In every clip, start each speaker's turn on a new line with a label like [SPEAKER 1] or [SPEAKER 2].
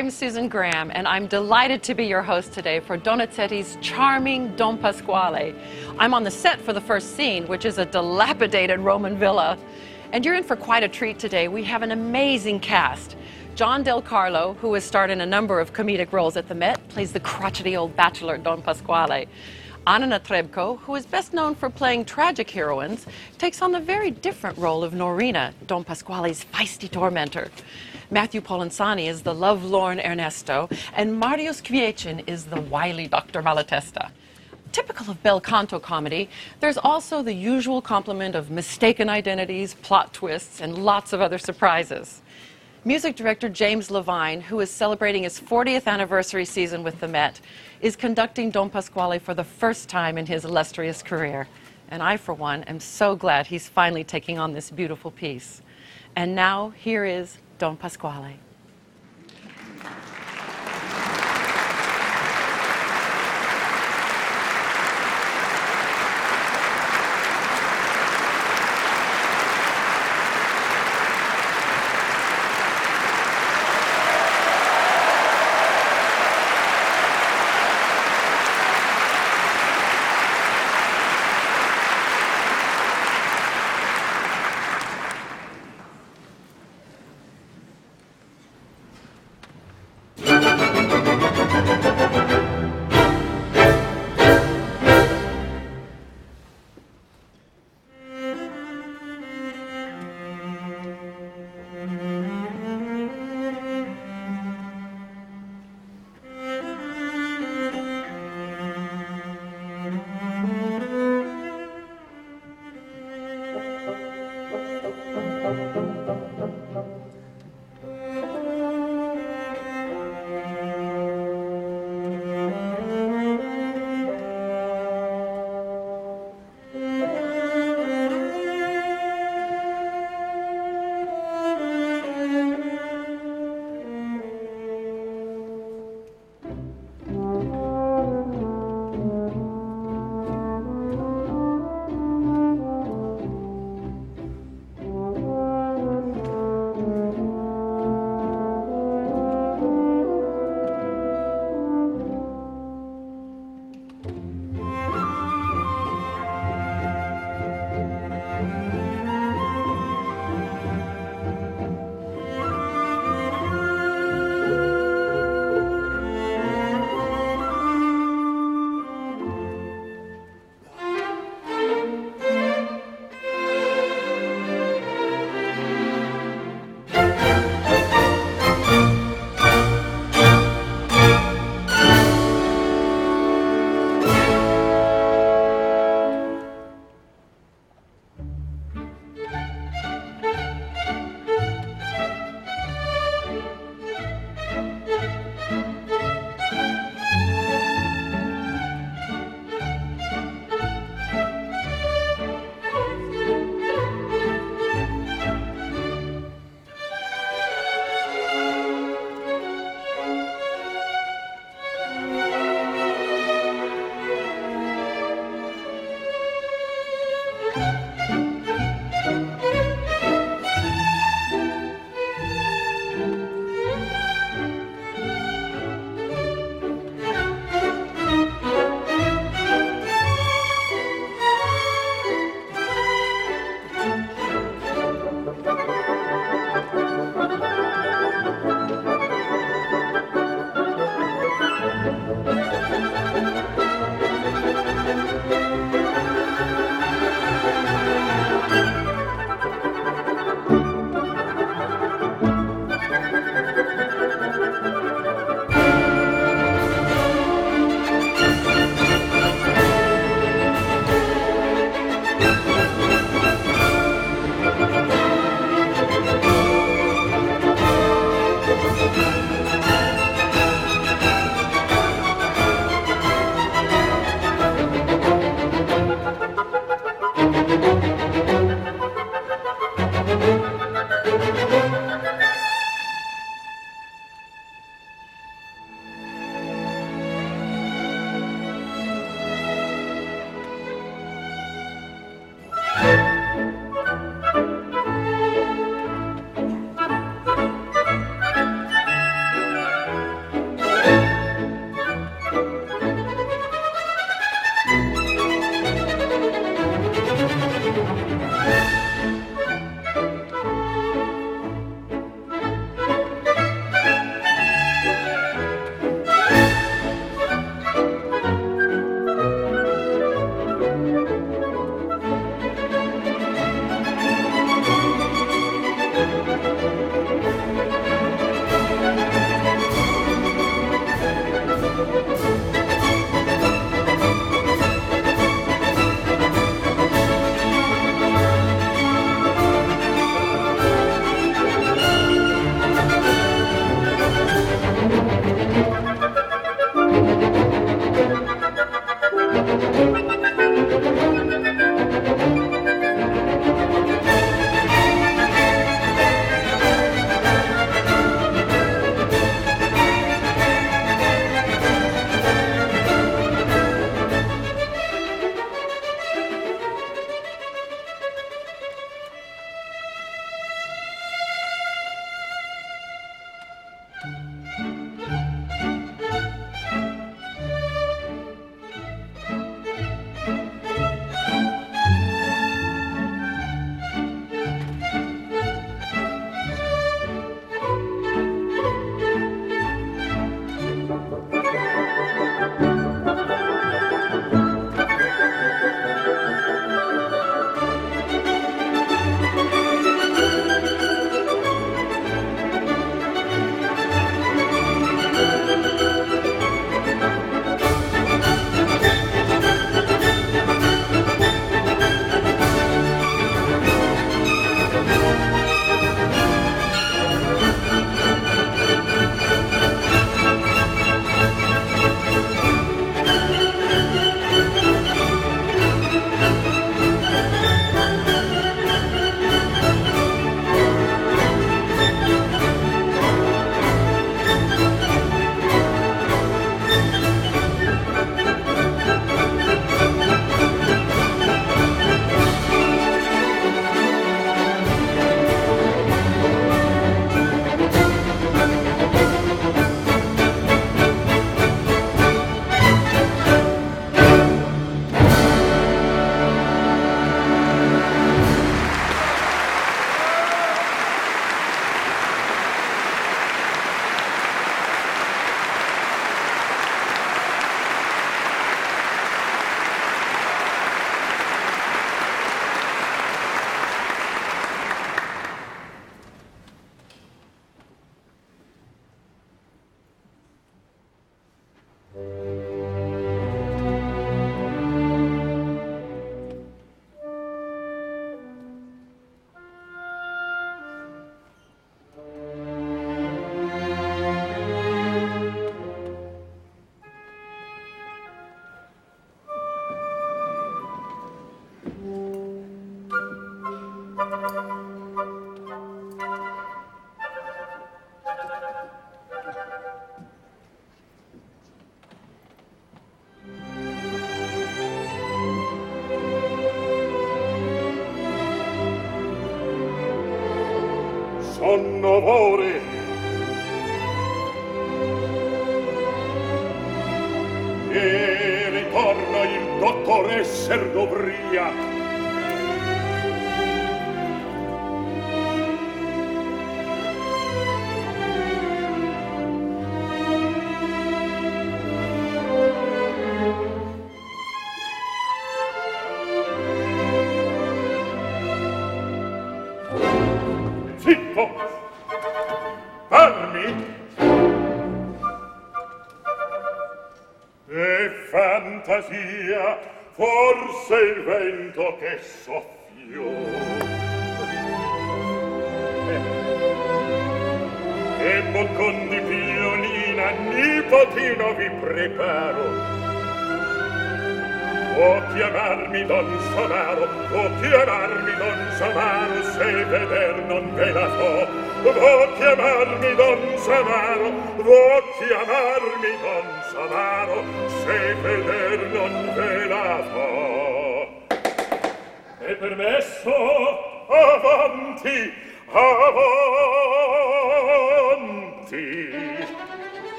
[SPEAKER 1] I'm Susan Graham, and I'm delighted to be your host today for Donizetti's charming Don Pasquale. I'm on the set for the first scene, which is a dilapidated Roman villa. And you're in for quite a treat today. We have an amazing cast. John Del Carlo, who has starred in a number of comedic roles at the Met, plays the crotchety old bachelor Don Pasquale. Anna Netrebko, who is best known for playing tragic heroines, takes on the very different role of Norina, Don Pasquale's feisty tormentor. Matthew Polenzani is the love-lorn Ernesto, and Marius Kviechin is the wily Dr. Malatesta. Typical of bel canto comedy, there's also the usual complement of mistaken identities, plot twists, and lots of other surprises. Music director James Levine, who is celebrating his 40th anniversary season with the Met, is conducting Don Pasquale for the first time in his illustrious career. And I, for one, am so glad he's finally taking on this beautiful piece. And now, here is Don Pasquale.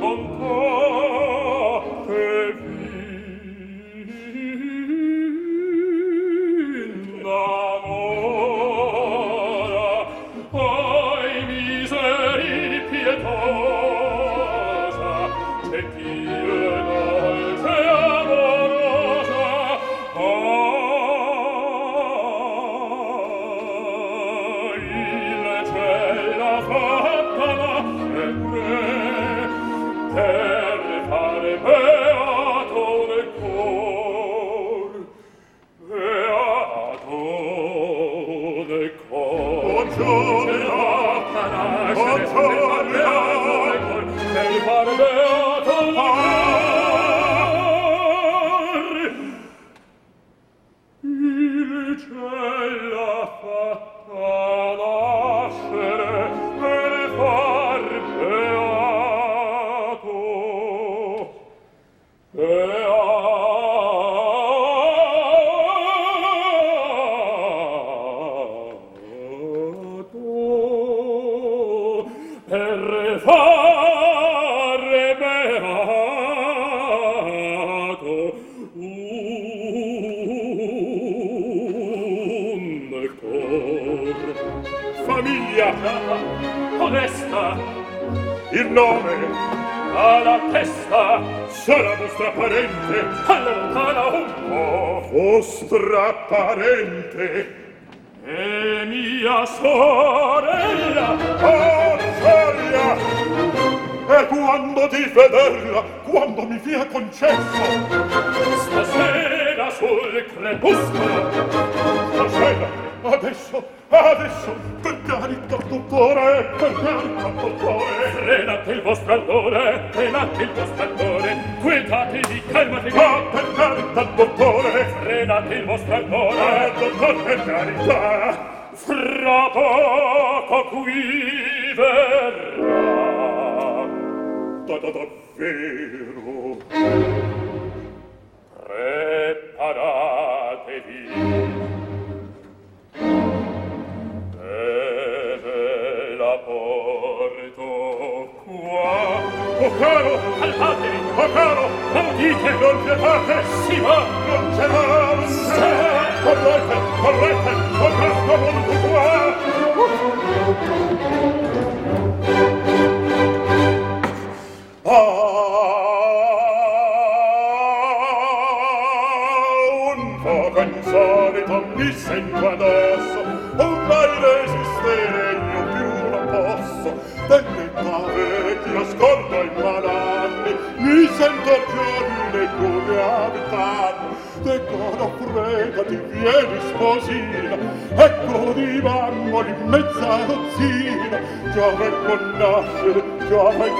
[SPEAKER 2] con carità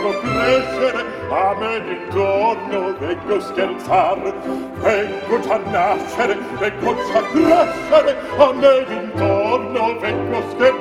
[SPEAKER 2] a crescere A me d'intorno vengo scherzar Vengo già nascere, vengo già crescere A me d'intorno vengo scherzar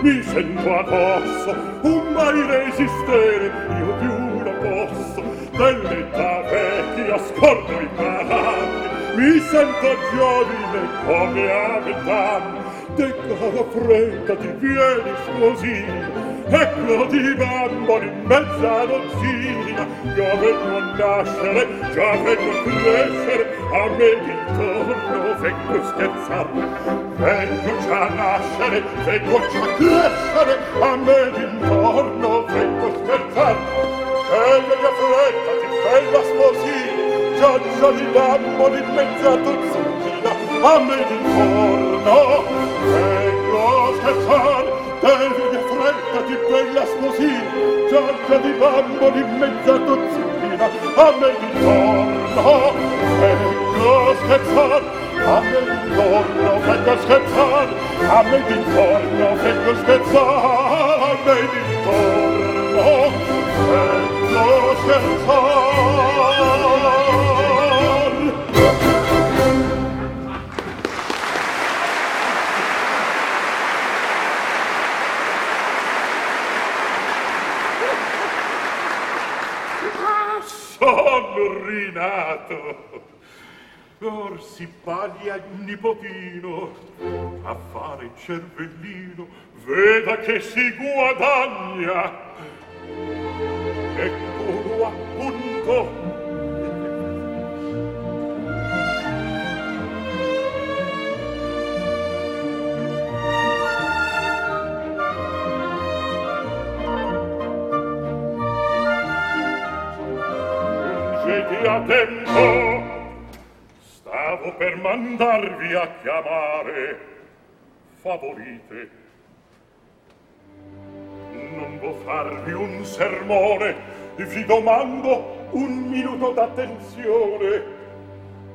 [SPEAKER 2] mi sento addosso un mai resistere io più non posso. Dell'età vecchia scordo i paranni mi sento giovine come a vent'anni Decca la fredda ti vieni così Ecco di bamboli in mezza dozzina. Già vengo a nascere, già vengo a crescere A me intorno vengo scherzare Vengo già nascere, vengo già crescere, a me d'intorno vento scherzar. Bella di affrettati, bella sposina, già già di lampo di mezza zucchina, a me d'intorno vento scherzar. Bella di affrettati, bella sposina, già di lampo di mezza zucchina, a me d'intorno vento scherzar. Amen corno fecco scherzar, amen di corno fecco scherzar, amen di corno fecco scherzar. Sono rinato! Corsi paglia il nipotino a fare il cervellino, veda che si guadagna. Eccolo appunto. Gedi a tempo stavo per mandarvi a chiamare. Favorite. Non vo farvi un sermone. Vi domando un minuto d'attenzione.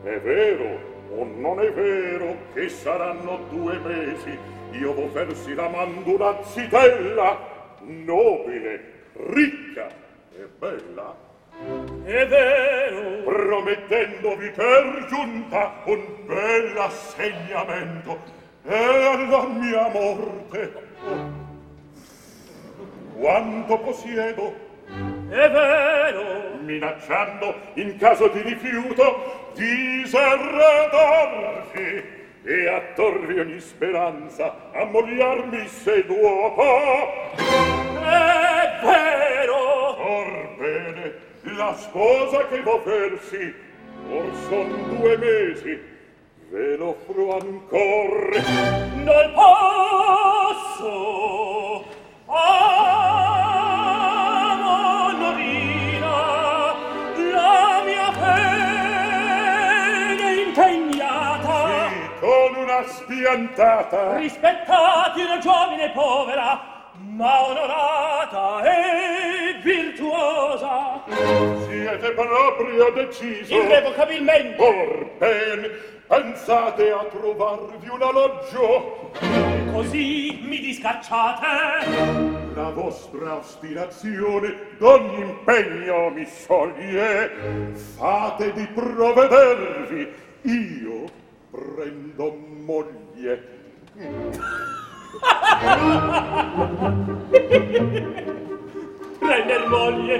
[SPEAKER 2] È vero o non è vero che saranno due mesi? Io vo versi la mando una zitella nobile, ricca e bella?
[SPEAKER 3] È vero!
[SPEAKER 2] Promettendovi per giunta un bel assegnamento e alla mia morte quanto possiedo
[SPEAKER 3] È vero!
[SPEAKER 2] minacciando in caso di rifiuto di serradarvi e attorvi ogni speranza a mogliarmi se dopo
[SPEAKER 3] È vero!
[SPEAKER 2] or bene la sposa che v'offersi, or son due mesi, ve lo fro ancor.
[SPEAKER 3] Non posso, amo Norina, la mia fede impegnata.
[SPEAKER 2] Sì, con una spiantata.
[SPEAKER 3] Rispettati la giovine povera, ma onorata e virtuosa.
[SPEAKER 2] Siete proprio deciso.
[SPEAKER 3] Irrevocabilmente.
[SPEAKER 2] Or ben, pensate a trovarvi un alloggio.
[SPEAKER 3] E così mi discacciate.
[SPEAKER 2] La vostra ostinazione d'ogni impegno mi scioglie. Fate di provvedervi. Io prendo moglie.
[SPEAKER 3] Prender moglie.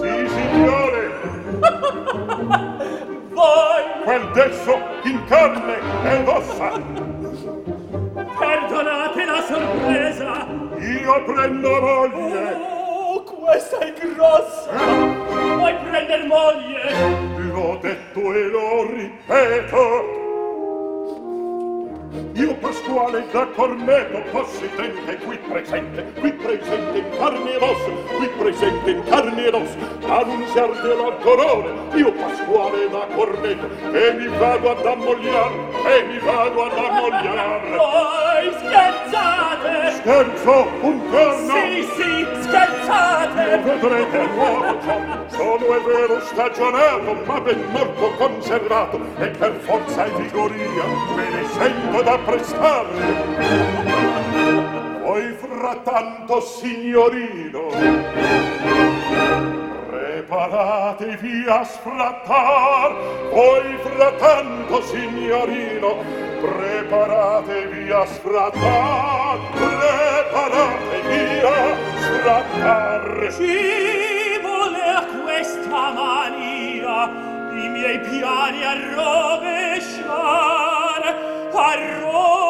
[SPEAKER 2] Sì, signore.
[SPEAKER 3] Voi.
[SPEAKER 2] Quel desso in carne ed ossa.
[SPEAKER 3] Perdonate la sorpresa.
[SPEAKER 2] Io prendo moglie.
[SPEAKER 3] Oh, questa è grossa. Vuoi prender moglie?
[SPEAKER 2] L'ho detto e lo ripeto. Io Pasquale da Corneto possidente qui presente, qui presente in carne rossa, qui presente in carne rossa, annunziar della corona, io Pasquale da Corneto, e mi vado ad ammogliar, e mi vado ad ammogliar.
[SPEAKER 3] Voi scherzate!
[SPEAKER 2] Scherzo, un giorno!
[SPEAKER 3] Sì, sì, scherzate!
[SPEAKER 2] Lo vedrete nuovo ciò, sono è vero stagionato, ma ben morto conservato, e per forza e vigoria me ne sento da prestare. voi frattanto signorino preparatevi a sfrattar. Voi frattanto signorino preparatevi a sfrattar. Preparatevi a sfrattar.
[SPEAKER 3] Ci voler questa mania i miei piani a rovesciar a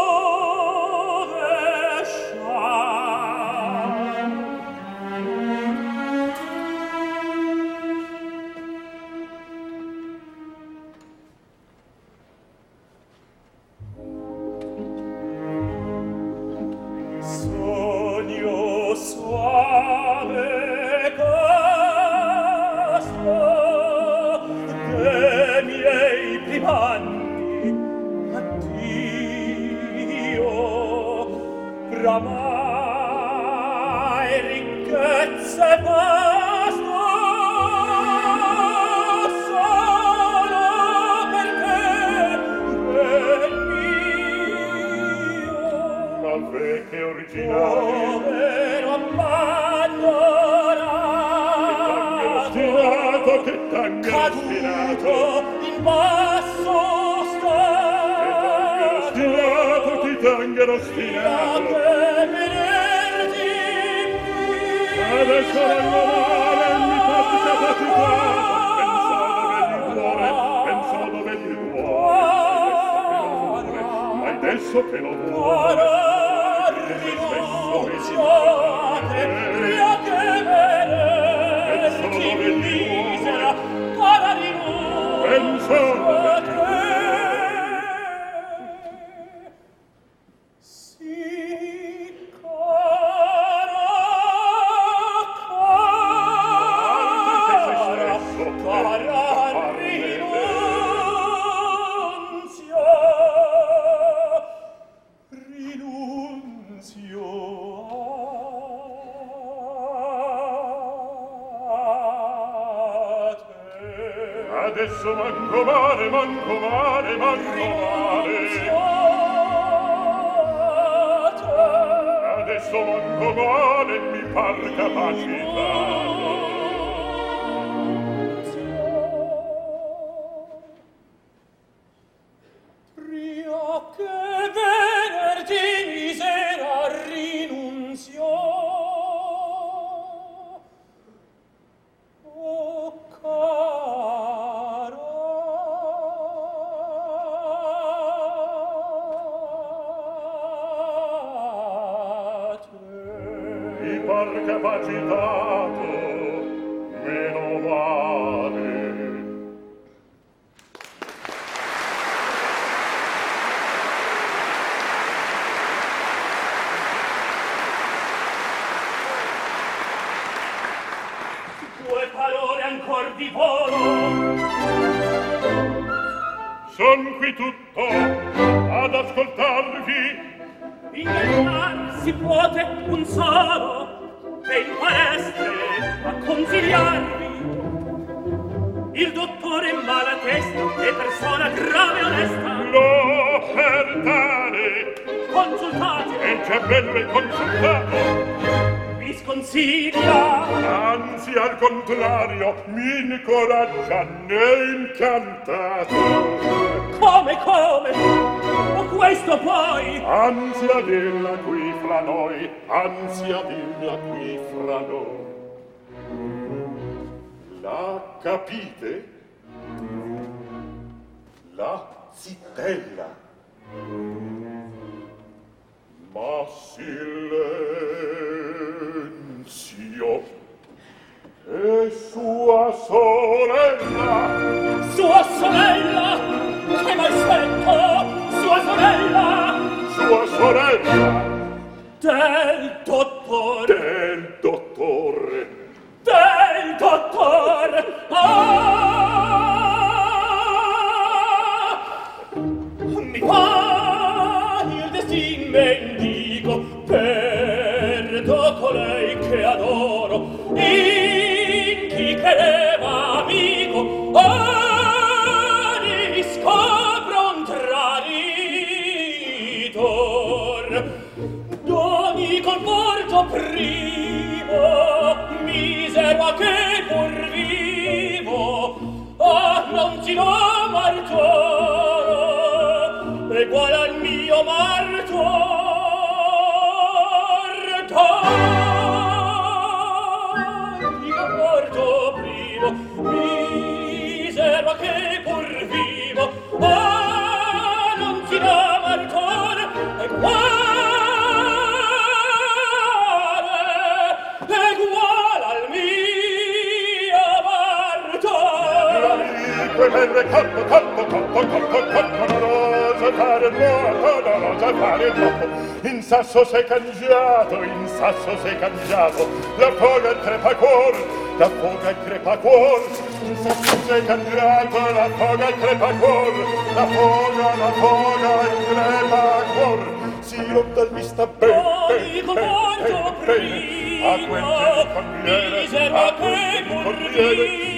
[SPEAKER 2] fare coppo, coppo, coppo, coppo, coppo, rosa, fare nuoto, da rosa, fare troppo. In sasso s'è cangiato, in sasso s'è cangiato, la foga crepa cuor, la foga crepa cuor. In sasso s'è cangiato, la foga crepa cuor, la foga, la foga crepa cuor. Si rotta il vista bene,
[SPEAKER 4] bene, bene, bene, a quel genio corriere, a
[SPEAKER 2] quel
[SPEAKER 5] genio corriere,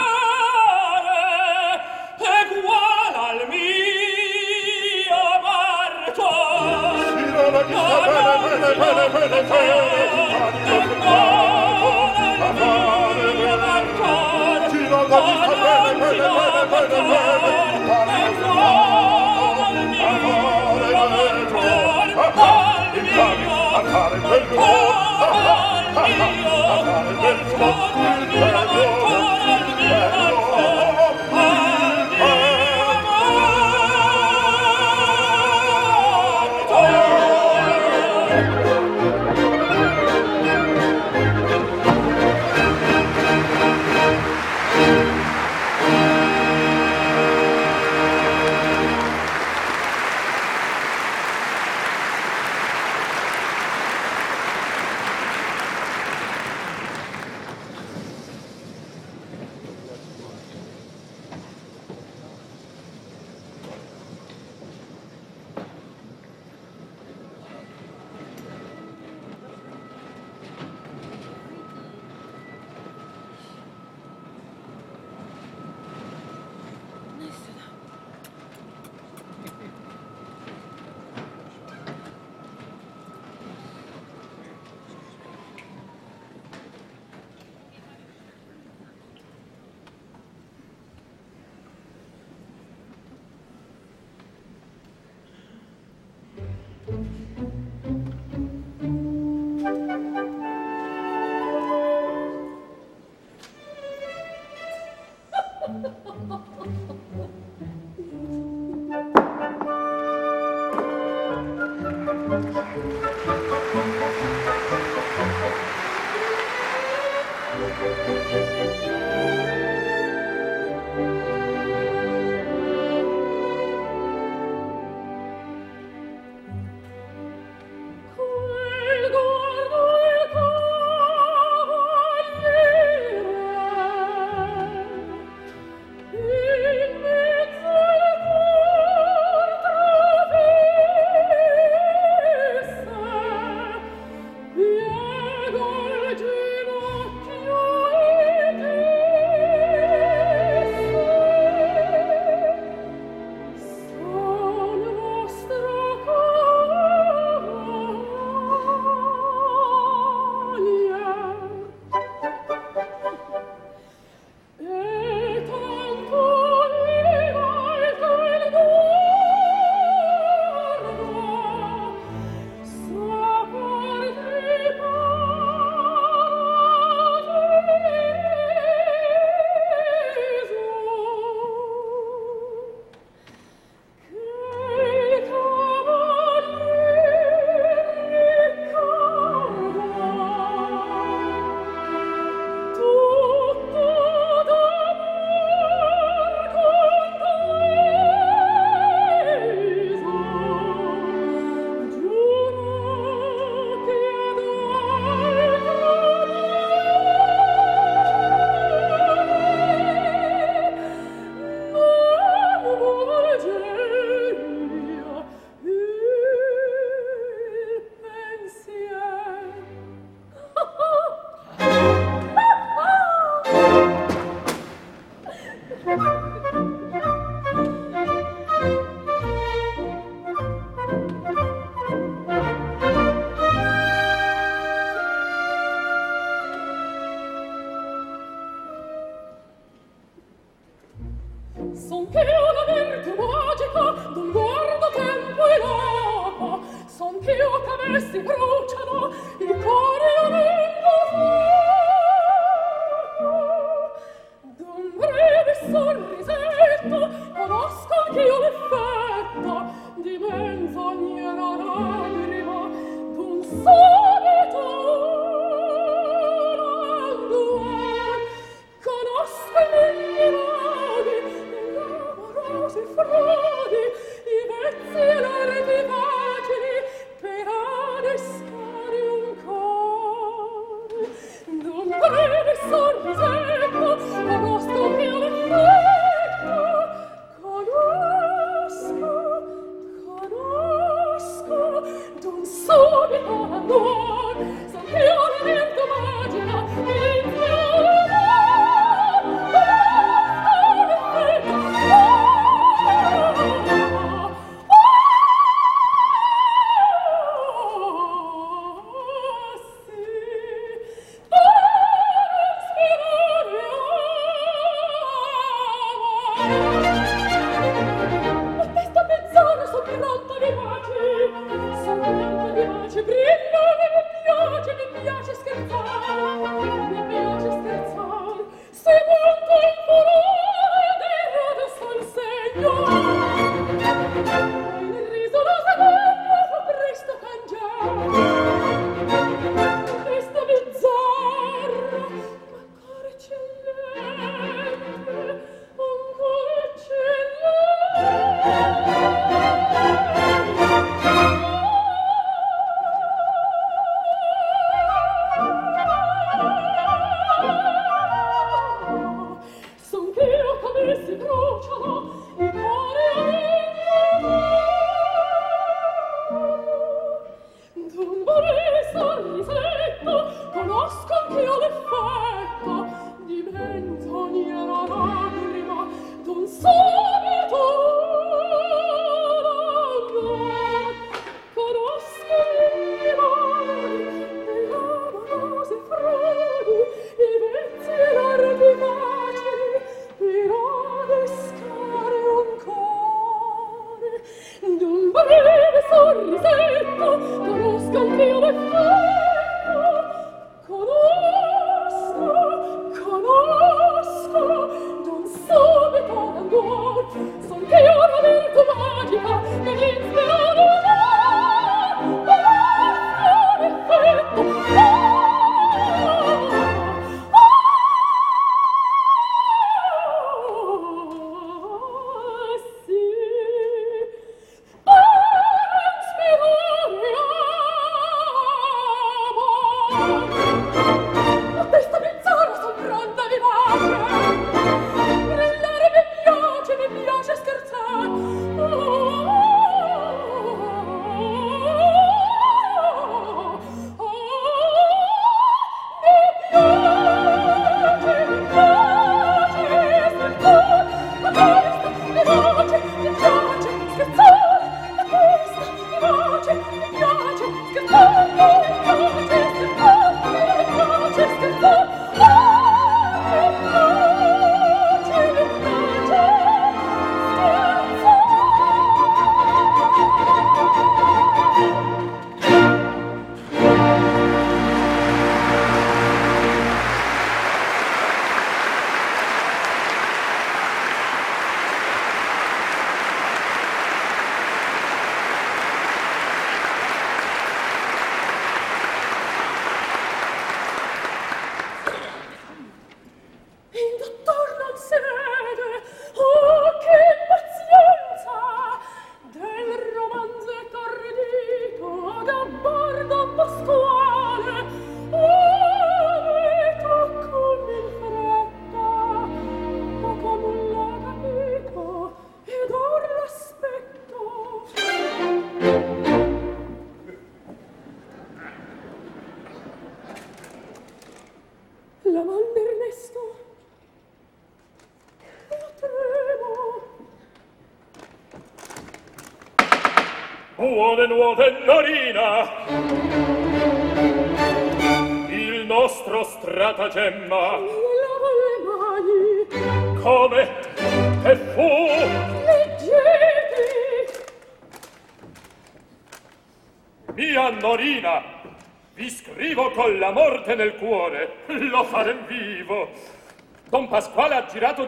[SPEAKER 5] Oh,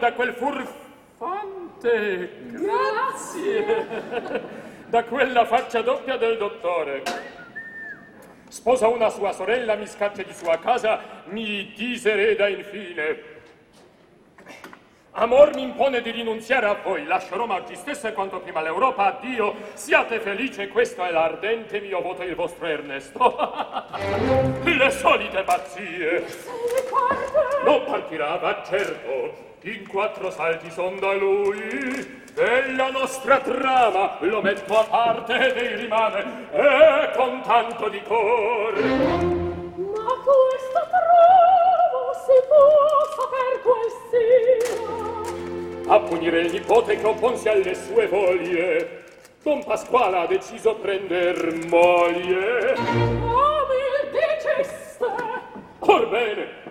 [SPEAKER 5] da quel furfante
[SPEAKER 4] grazie
[SPEAKER 5] da quella faccia doppia del dottore sposa una sua sorella mi scaccia di sua casa mi disereda infine Amor mi impone di rinunziare a voi, lascio Roma oggi stesso e quanto prima l'Europa, addio, siate felice, questo è l'ardente mio voto il vostro Ernesto. Le solite pazzie. Non partirà, ma certo, in quattro salti son da lui, della nostra trama lo metto a parte ed ei rimane, e con tanto di cor.
[SPEAKER 4] Ma questa trama si può saper quel sia,
[SPEAKER 5] a punire il nipote che opponsi alle sue voglie. Don Pasquale ha deciso prender moglie.
[SPEAKER 4] Mi diceste!
[SPEAKER 5] Orbene,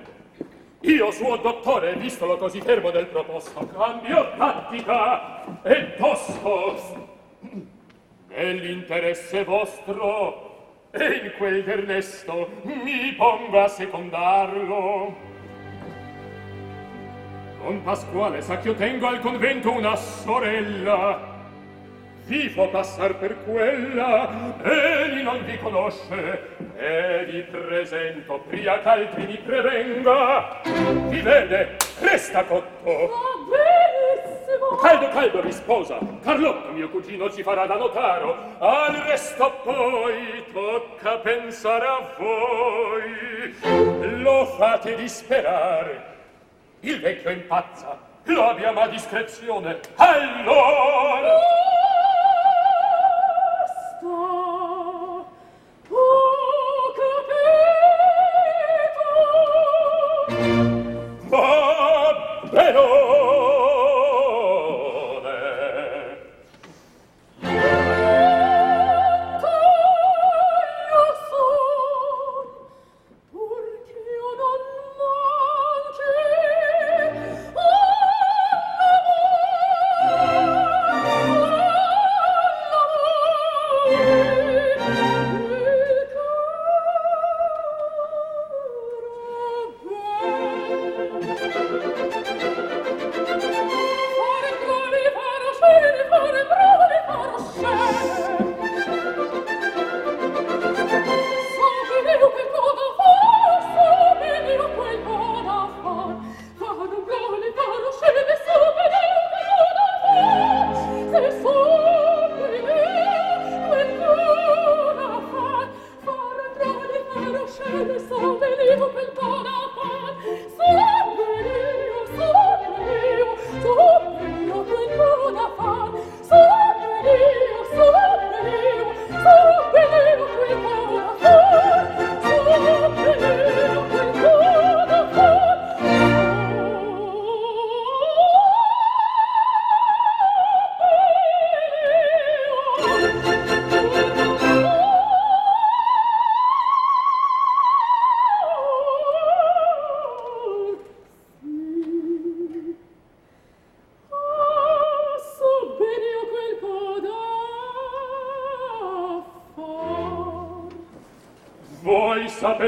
[SPEAKER 5] Io suo dottore, vistolo così fermo del proposto, cambio tattica e tosto. Nell'interesse vostro e in quel d'Ernesto mi pongo a secondarlo. Don Pasquale sa che io tengo al convento una sorella, Vi fo passar per quella, egli non vi conosce, e vi presento, pria ch'altri mi prevenga. Vi vede, resta cotto.
[SPEAKER 4] Oh, benissimo!
[SPEAKER 5] Caldo, caldo, risposa. Carlotto, mio cugino, ci farà da notaro. Al resto poi tocca pensare a voi. Lo fate disperare. Il vecchio impazza. Lo abbiamo a discrezione. Allora!
[SPEAKER 4] Basta!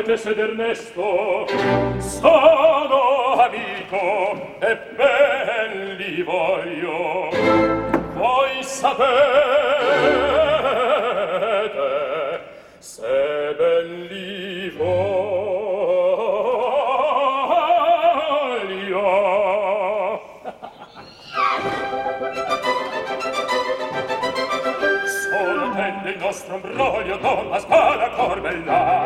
[SPEAKER 4] Agnes ed Ernesto sono amico e ben li voglio. Voi sapete se ben li voglio. Sono tende il nostro imbroglio con la spada corbellata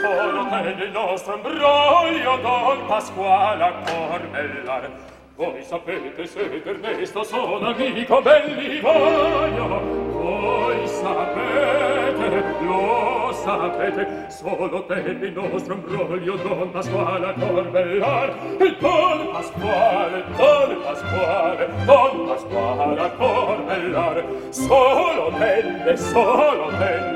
[SPEAKER 4] Sono te il nostro imbroglio Don Pasquale a Cormellar Voi sapete se Ernesto sono amico belli voglio. Voi sapete, lo sapete Solo te il nostro imbroglio Don Pasquale a Cormellar Don Pasquale, Don Pasquale Don Pasquale a Cormellar Solo e solo
[SPEAKER 5] te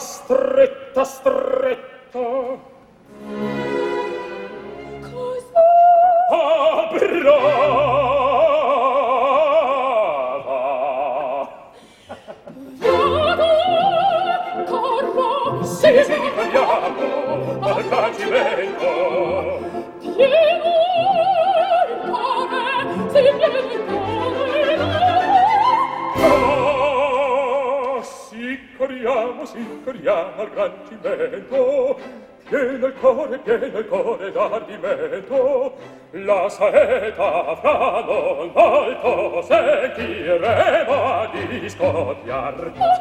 [SPEAKER 4] stretta, stretta. tradimento la saeta fra non volto sentiremo a discopiar la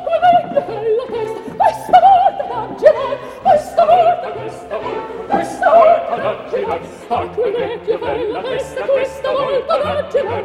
[SPEAKER 5] testa questa volta da girar
[SPEAKER 4] questa volta questa volta questa volta da girar a quel bella testa questa volta da girar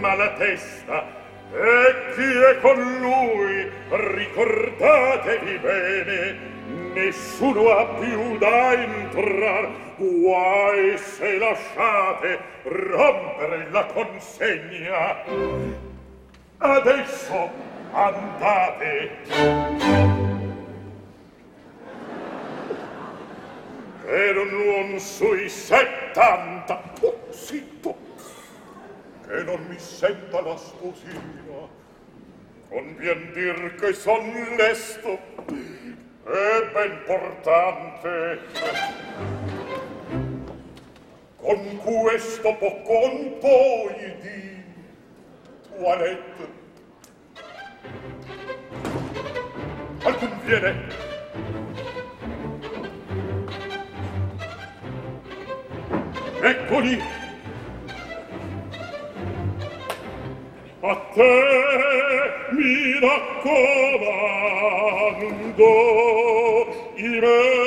[SPEAKER 4] mala testa
[SPEAKER 2] e chi è con lui ricordatevi bene nessuno ha più da entrar guai se lasciate rompere la consegna adesso andate Era un uomo sui settanta. Oh, zitto! che non mi senta la sposina convien dir che son lesto e ben portante. Con questo poccon poi di toilette. Al conviene. Eccoli! a te mi raccomando i
[SPEAKER 4] re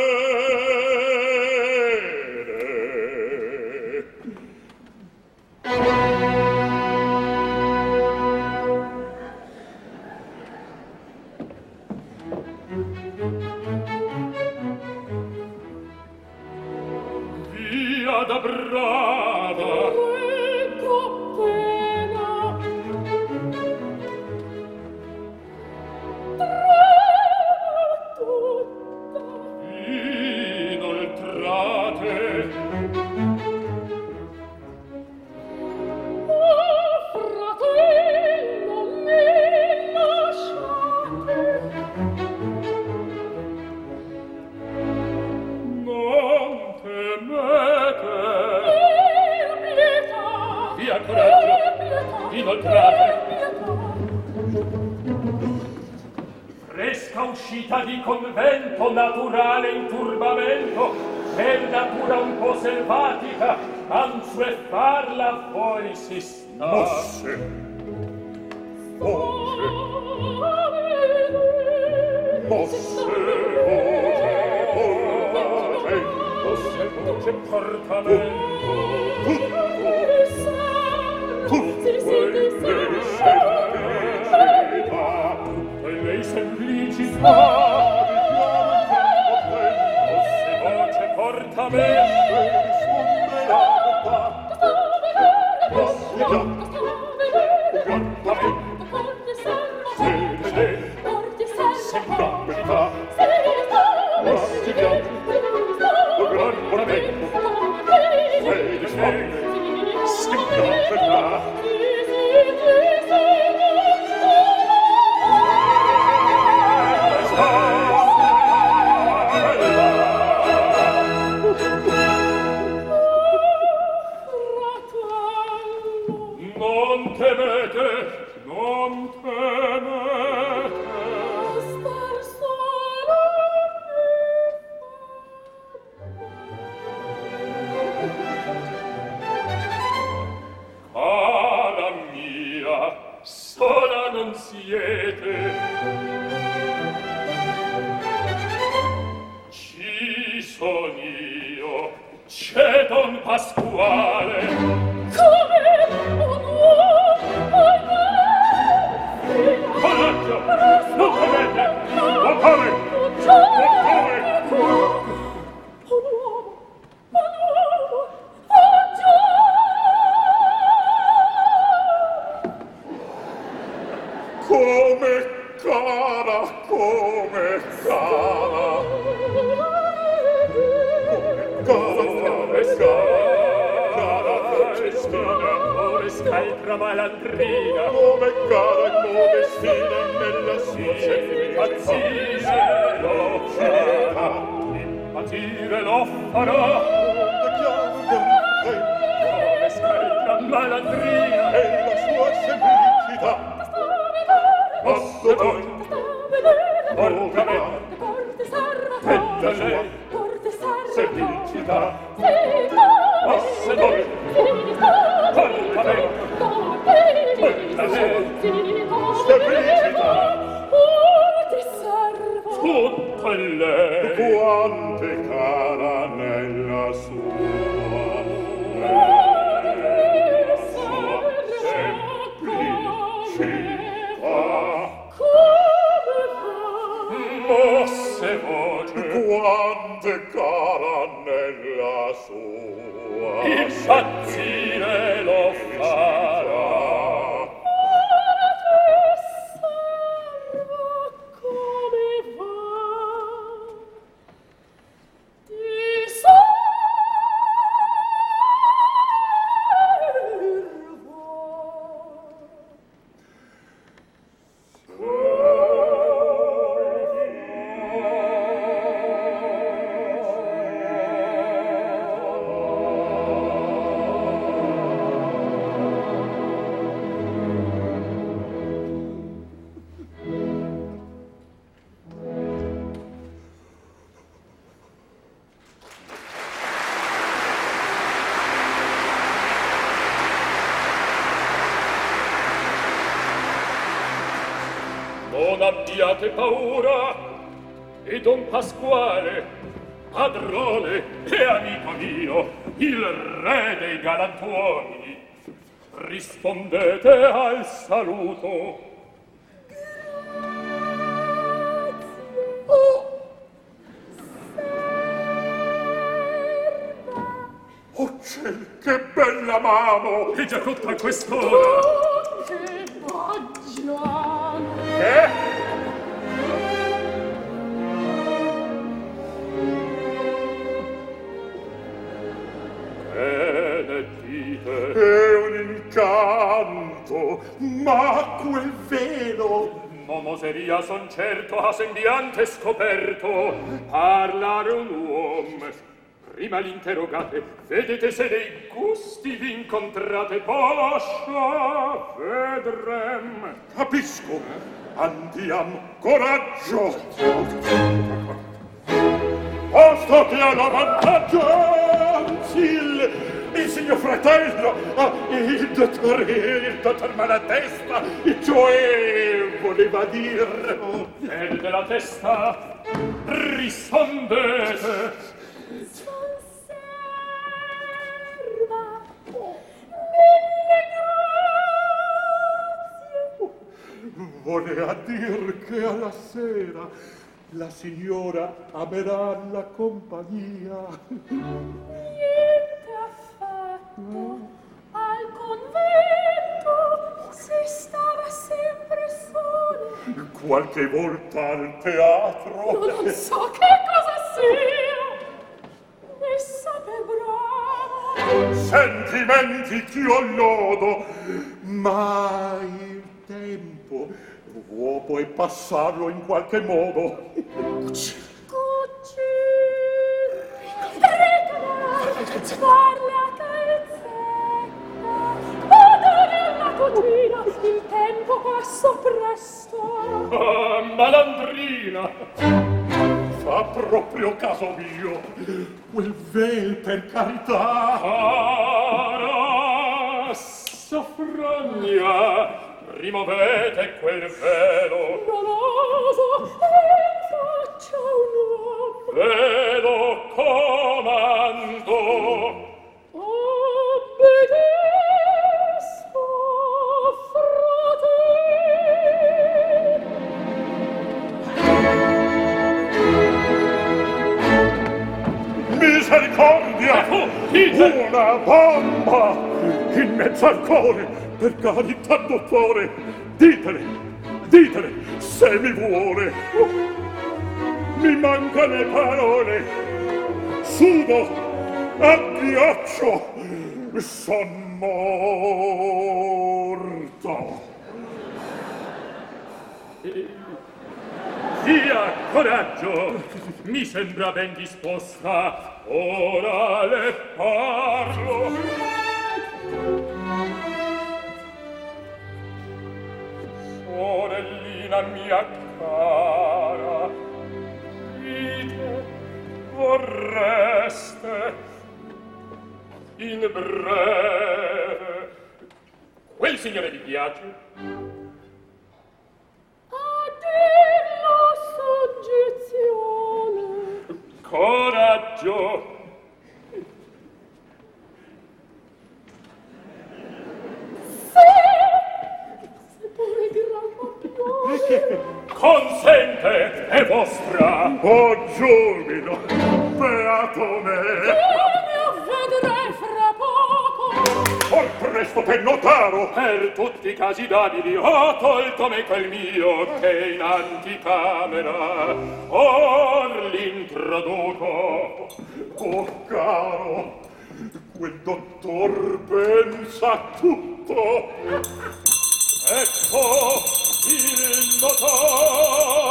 [SPEAKER 4] come abbiate paura e Don Pasquale padrone e amico mio il re dei galantuomini rispondete al saluto grazie
[SPEAKER 2] oh serva oh ciel che bella mano
[SPEAKER 4] e già cotta quest'ora
[SPEAKER 5] oh!
[SPEAKER 4] ella son certo ha sembiante scoperto parlare un uom. Prima l'interrogate vedete se dei gusti vi incontrate poscia vedrem.
[SPEAKER 2] Capisco andiam coraggio. Posto che hanno vantaggio anzi mio fratello, ah, il dottor, il dottor Malatesta, cioè voleva dire...
[SPEAKER 4] Oh, e della testa rispondete.
[SPEAKER 5] Conserva mille grazie.
[SPEAKER 2] Voleva dir che alla sera la signora amerà la compagnia.
[SPEAKER 5] Niente.
[SPEAKER 2] Qualche volta al teatro.
[SPEAKER 5] Non so che cosa sia. E sape bravo.
[SPEAKER 2] Sentimenti ti ho lodo, ma il tempo puoi passarlo in qualche modo.
[SPEAKER 5] Cucci. Cucci. Regala. Parla presto, presto!
[SPEAKER 4] Ah, malandrina!
[SPEAKER 2] Fa proprio caso mio! Quel vel, per carità!
[SPEAKER 4] Cara Sofronia! Rimovete quel velo!
[SPEAKER 5] Doloso, e faccia un uomo!
[SPEAKER 4] Ve lo comando!
[SPEAKER 5] Obbedite!
[SPEAKER 2] misericordia! Una bomba! In mezzo al cuore, per carità, dottore! Ditele, ditele, se mi vuole! Mi mancano le parole! Sudo, agghiaccio, son morto!
[SPEAKER 4] Via, coraggio! Mi sembra ben disposta ora le parlo sorellina mia cara dite vorreste in breve quel signore vi piace? a te la soggezione coraggio Consente, è vostra!
[SPEAKER 2] Oh, giubilo! Beato me!
[SPEAKER 5] Come
[SPEAKER 2] or presto per notaro.
[SPEAKER 4] Per tutti i casi d'abili ho tolto me quel mio che in anticamera. Or l'introduco.
[SPEAKER 2] Oh caro quel dottor pensa tutto.
[SPEAKER 4] Ecco il notaro.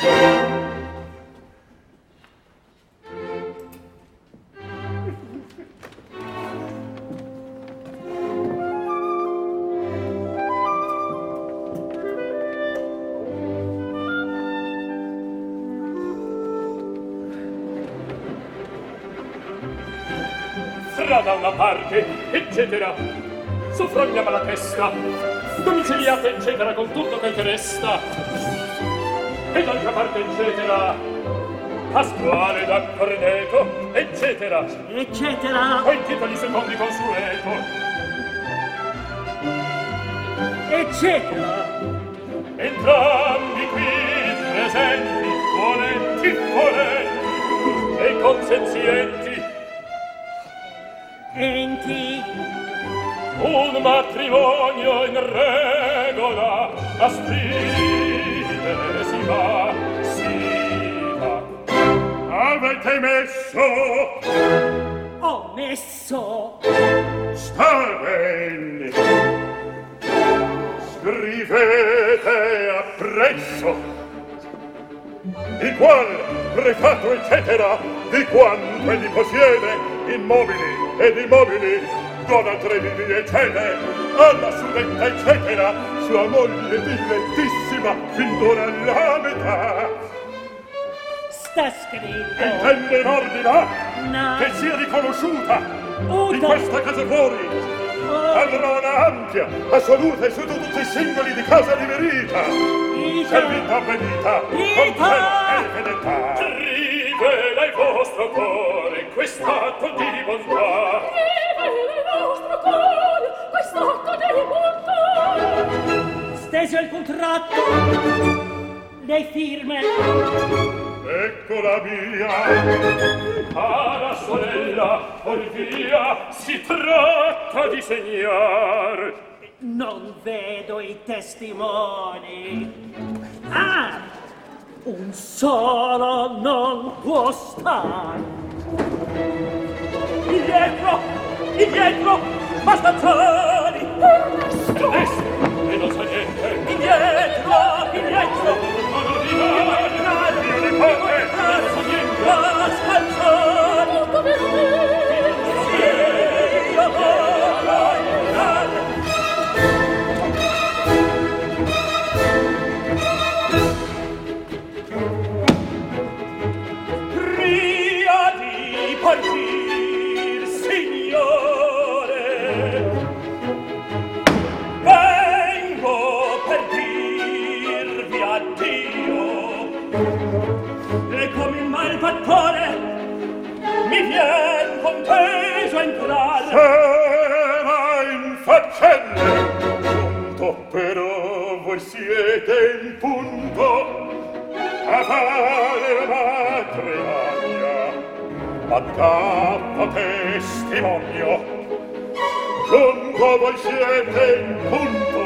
[SPEAKER 4] Thank you. Eccetera. Soffrognava la testa. Domiciliato, eccetera, con tutto quel che resta. E d'altra parte, eccetera. Pasquale da Corneto, eccetera.
[SPEAKER 3] eccetera,
[SPEAKER 4] Poi titoli secondi consueto.
[SPEAKER 3] eccetera,
[SPEAKER 4] Entrambi qui presenti, volenti, volenti, e consenzienti,
[SPEAKER 3] enti
[SPEAKER 4] un matrimonio in regola a scrivere si va si va.
[SPEAKER 2] Avete messo?
[SPEAKER 3] Ho messo.
[SPEAKER 2] Sta bene. Scrivete appresso di qual prefatto eccetera di quanto egli possiede immobili ed immobili dona tre e cede alla studenta eccetera sua moglie dilettissima fin d'ora la metà.
[SPEAKER 3] Sta scritto.
[SPEAKER 2] Intende in ordine
[SPEAKER 3] no.
[SPEAKER 2] che sia riconosciuta Udo.
[SPEAKER 3] di
[SPEAKER 2] questa casa fuori.
[SPEAKER 3] Oh.
[SPEAKER 2] Padrona ampia assoluta e su tutti i singoli di casa di
[SPEAKER 3] verità
[SPEAKER 2] servita benita con zelo e fedeltà
[SPEAKER 4] Viveva il vostro cuore in quest'atto di bontà.
[SPEAKER 5] Viveva il vostro cuore quest'atto di bontà.
[SPEAKER 3] Steso il contratto, le firme.
[SPEAKER 2] Eccola mia,
[SPEAKER 4] cara sorella, Olivia, si tratta di segnar.
[SPEAKER 3] Non vedo i testimoni. Ah! un sola non può star
[SPEAKER 4] Indietro, indietro,
[SPEAKER 5] bastazzoni!
[SPEAKER 4] Rest, e non sa niente!
[SPEAKER 3] Indietro, indietro!
[SPEAKER 4] Sono di noi!
[SPEAKER 2] Indietro, indietro!
[SPEAKER 4] Non sa niente! Bastazzoni! entrar
[SPEAKER 2] sarà in faccende punto però voi siete in punto. A fare matrimonio ma capo testimonio. Lungo voi siete in punto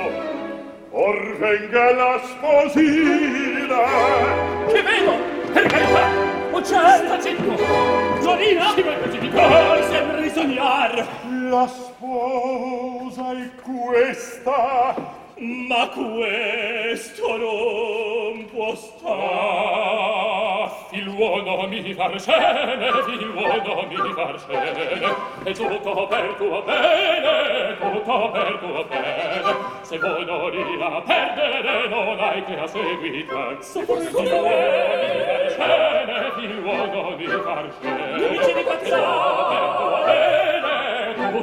[SPEAKER 2] or venga la sposina.
[SPEAKER 4] Che vedo per carità.
[SPEAKER 3] O
[SPEAKER 4] certa città, Giorina, si vuoi così di cuore,
[SPEAKER 3] sembra di sognar.
[SPEAKER 2] La sposa è questa,
[SPEAKER 4] ma questo non può star. Figliuolo mi farcene figliuolo mi farcene e tutto per tuo bene tutto per tuo bene. Se vuoi gloria perdere non hai che a seguita se vuoi gloria mi farcene figliuolo mi farcene
[SPEAKER 3] non mi ci ripazzare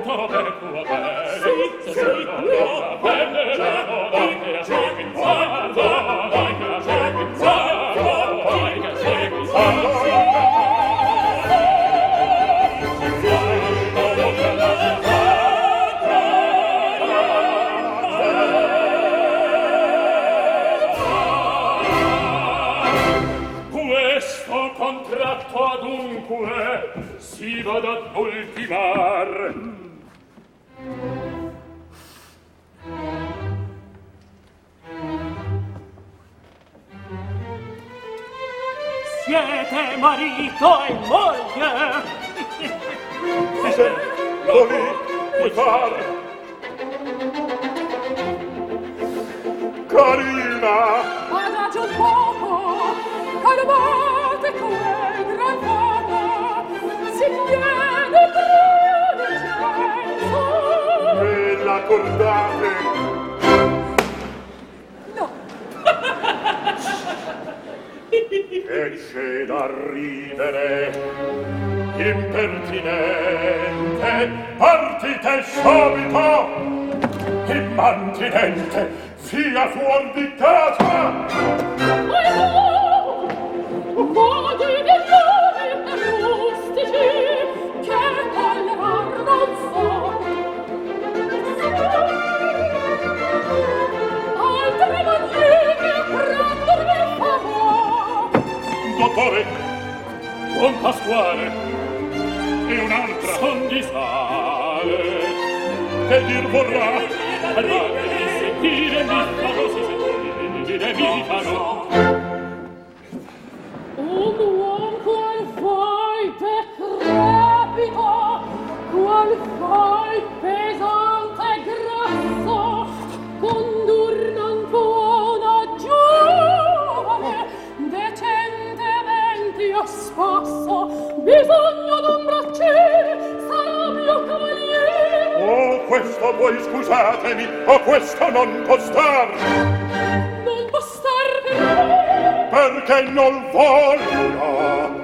[SPEAKER 4] punto per cua bene.
[SPEAKER 3] Sì,
[SPEAKER 4] sì, no, bene, già, dai, segui, fa, fa, dai, segui, fa, fa, dai, segui, fa, Contratto adunque si vada ad ultimar.
[SPEAKER 3] siete marito e moglie.
[SPEAKER 2] Discepoli puoi far. Carina.
[SPEAKER 5] Guardate un poco, calmate quel gran fama, si chiede prodigenza.
[SPEAKER 2] Ve l'accordate e c'è da ridere impertinente partite subito immantinente via fuor di casa
[SPEAKER 5] oh, oh, oh, oh, oh.
[SPEAKER 2] Salvatore,
[SPEAKER 4] buon Pasquale, e un'altra son di sale,
[SPEAKER 2] che dir vorrà,
[SPEAKER 4] arrivati sentire, ma così sentire, mi farò.
[SPEAKER 5] Un uom qual fai per rapido, qual fai pesante, spasso bisogno d'un braccere sarà mio cavaliere.
[SPEAKER 2] Oh questo voi scusatemi o oh, questo non può star
[SPEAKER 5] non può star per voi
[SPEAKER 2] perché non voglio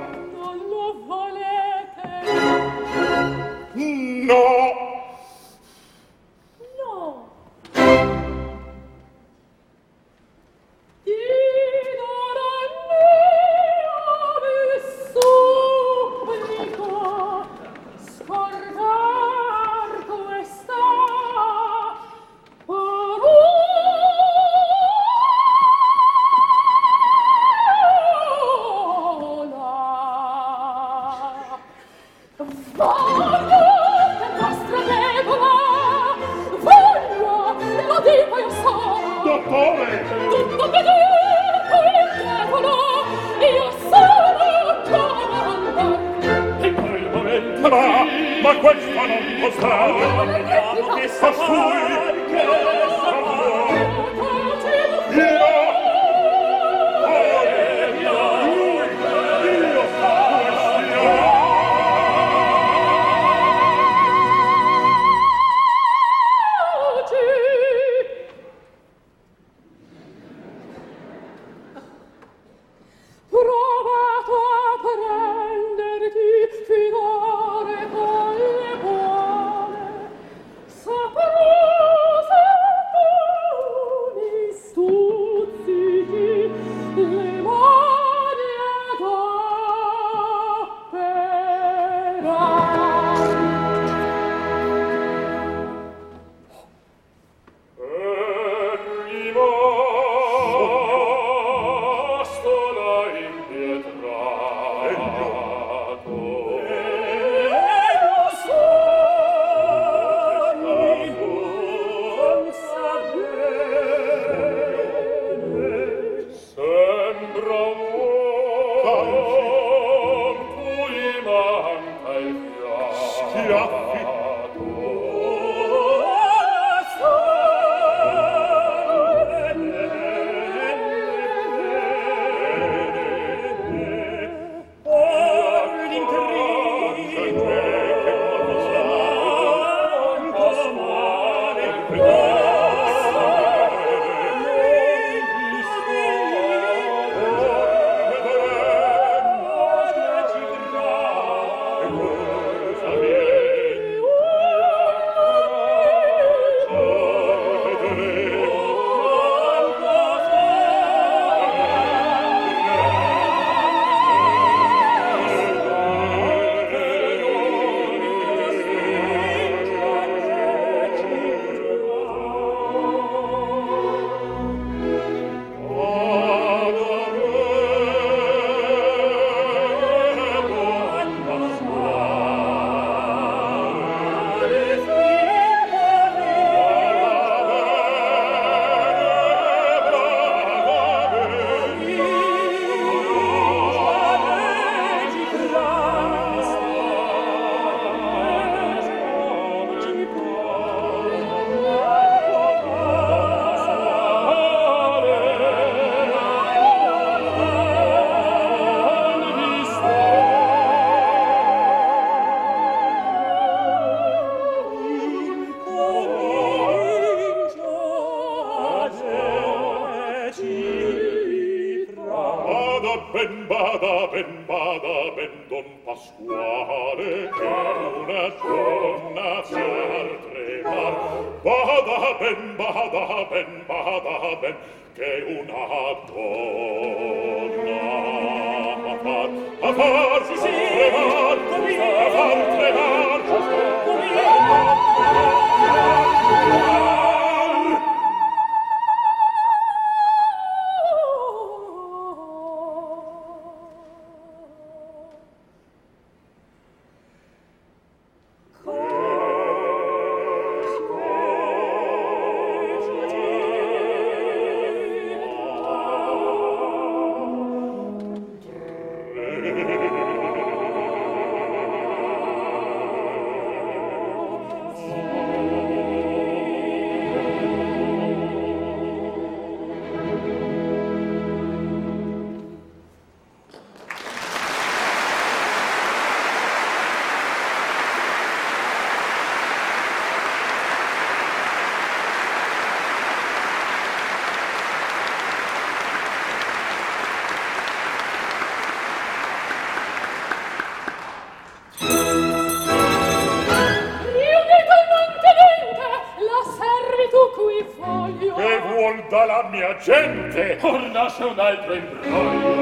[SPEAKER 4] tornasse un
[SPEAKER 5] altro imbroglio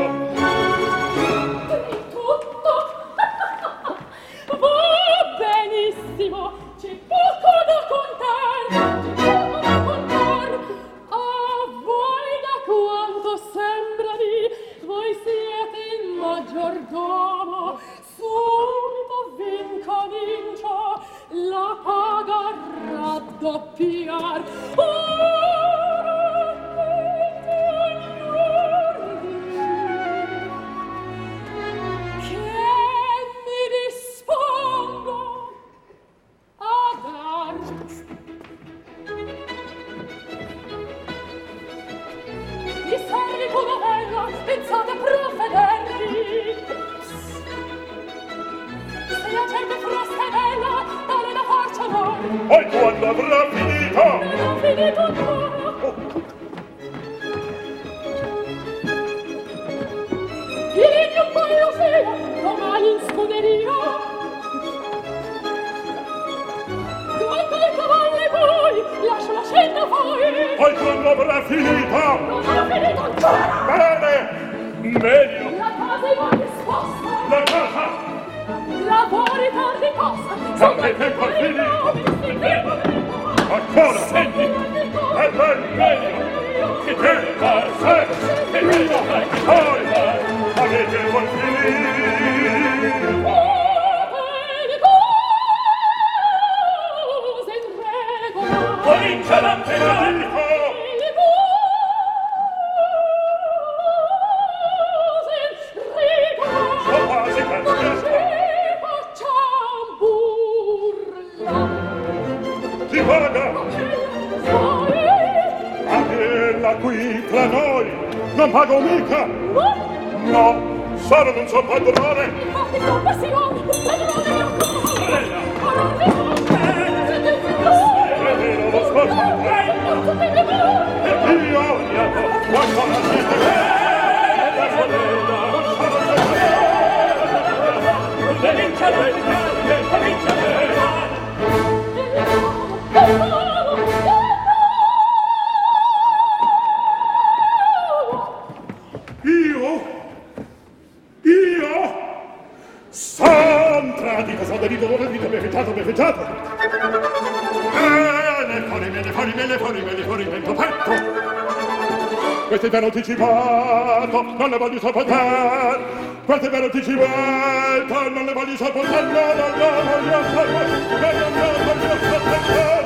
[SPEAKER 2] anticipato, non le voglio sopportare. Quanto è vero anticipato, non le voglio sopportare. No, non le voglio sopportare. No, non voglio sopportare.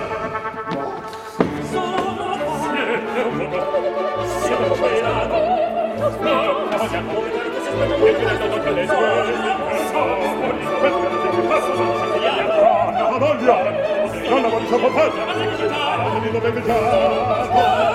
[SPEAKER 5] Siamo sbagliati. No, ma siamo sbagliati. Siamo sbagliati.
[SPEAKER 2] Non la voglio sopportare. Non la voglio sopportare.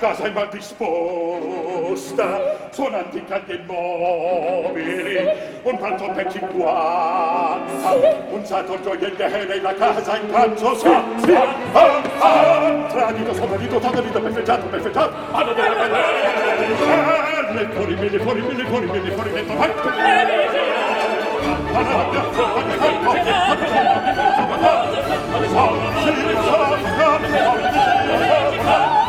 [SPEAKER 2] casa è mal disposta. Sono antica di mobili un panto per cinquanta, un sato gioielliere e la casa in pranzo sa. Si ah ah tradito sopradito tanto dito perfettato perfettato alle fuori mille fuori mille fuori mille fuori dentro vai.
[SPEAKER 6] Oh,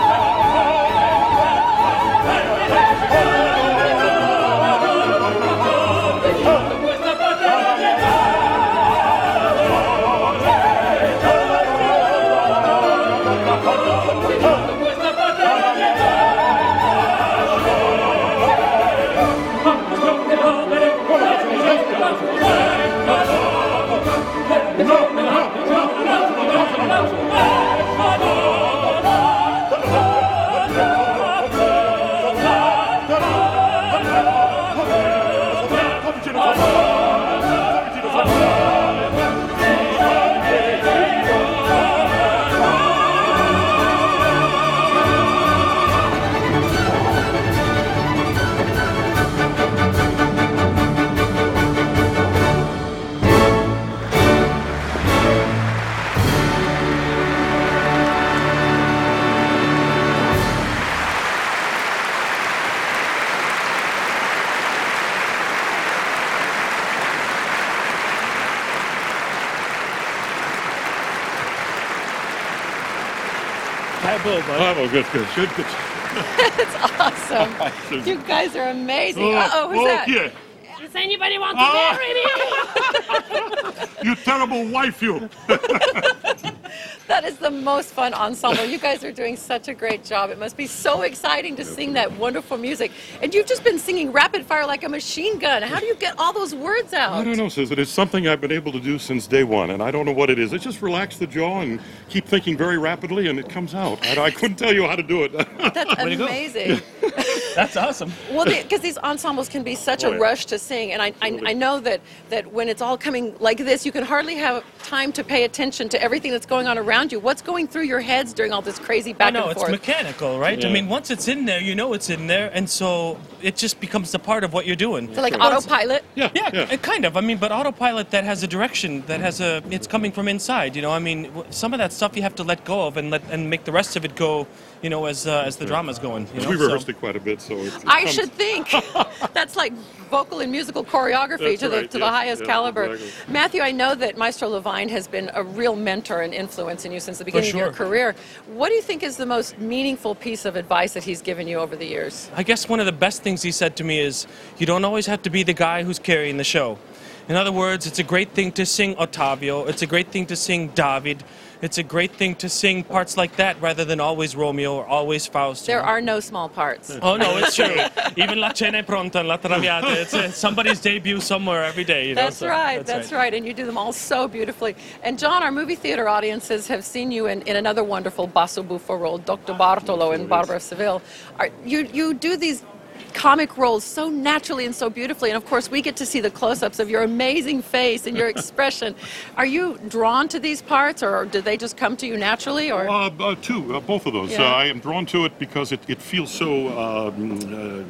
[SPEAKER 6] good, good, good, good.
[SPEAKER 1] Awesome.
[SPEAKER 6] Awesome.
[SPEAKER 1] You guys are amazing.
[SPEAKER 6] Oh,
[SPEAKER 1] Uh-oh, who's
[SPEAKER 6] oh,
[SPEAKER 1] that?
[SPEAKER 6] yeah.
[SPEAKER 3] Does anybody want to
[SPEAKER 6] Ah.
[SPEAKER 3] marry me?
[SPEAKER 6] You terrible wife, you.
[SPEAKER 1] That is the most fun ensemble. You guys are doing such a great job. It must be so exciting to sing that wonderful music. And you've just been singing rapid fire like a machine gun. How do you get all those words out?
[SPEAKER 6] I don't know, says it is something I've been able to do since day one, and I don't know what it is. It's just relax the jaw and keep thinking very rapidly, and it comes out. I, I couldn't tell you how to do it.
[SPEAKER 1] That's amazing.
[SPEAKER 7] That's awesome.
[SPEAKER 1] Well, because these ensembles can be such
[SPEAKER 6] Oh,
[SPEAKER 1] a
[SPEAKER 6] yeah.
[SPEAKER 1] rush to sing, and I, I, I know that, that when it's all coming like this, you can hardly have time to pay attention to everything that's going on around you. What's going through your heads during all this crazy back
[SPEAKER 7] I know
[SPEAKER 1] and
[SPEAKER 7] it's mechanical, right? I mean, once it's in there, you know it's in there, and so it just becomes a part of what you're doing.
[SPEAKER 1] so like
[SPEAKER 6] Sure.
[SPEAKER 1] autopilot.
[SPEAKER 6] yeah,
[SPEAKER 7] Yeah, it kind of. I mean, but autopilot that has a direction, that has a, it's coming from inside. You know, I mean, some of that stuff you have to let go of and let and make the rest of it go. You know, as uh, as the drama's going. You know?
[SPEAKER 6] we
[SPEAKER 7] so-
[SPEAKER 6] rehearsed it quite a bit, so it's, it
[SPEAKER 1] I
[SPEAKER 6] comes-
[SPEAKER 1] should think that's like vocal and musical choreography
[SPEAKER 6] That's
[SPEAKER 1] to the
[SPEAKER 6] right,
[SPEAKER 1] to the highest
[SPEAKER 6] yes,
[SPEAKER 1] caliber.
[SPEAKER 6] exactly.
[SPEAKER 1] Matthew, I know that Maestro Levine has been a real mentor and influence in you since the beginning of your career. What do you think is the most meaningful piece of advice that he's given you over the years?
[SPEAKER 7] I guess one of the best things he said to me is, you don't always have to be the guy who's carrying the show. In other words, it's a great thing to sing Ottavio. It's a great thing to sing David. It's a great thing to sing parts like that rather than always Romeo or always Faust.
[SPEAKER 1] There
[SPEAKER 7] know?
[SPEAKER 1] are no small parts.
[SPEAKER 7] Oh no, it's true. Even La Cena è Pronta and La Traviata, it's uh, somebody's debut somewhere every day. You know?
[SPEAKER 1] That's
[SPEAKER 7] so
[SPEAKER 1] right. That's, right. And you do them all so beautifully. And John, our movie theater audiences have seen you in, in another wonderful basso buffo role, Dr. Bartolo in Barbara Seville. Are, you you do these comic roles so naturally and so beautifully, and of course we get to see the close-ups of your amazing face and your expression. Are you drawn to these parts, or did they just come to you naturally? Or
[SPEAKER 6] Uh, uh, two, uh, both of those.
[SPEAKER 1] Yeah.
[SPEAKER 6] Uh, I am drawn to it because it, it feels so um, uh,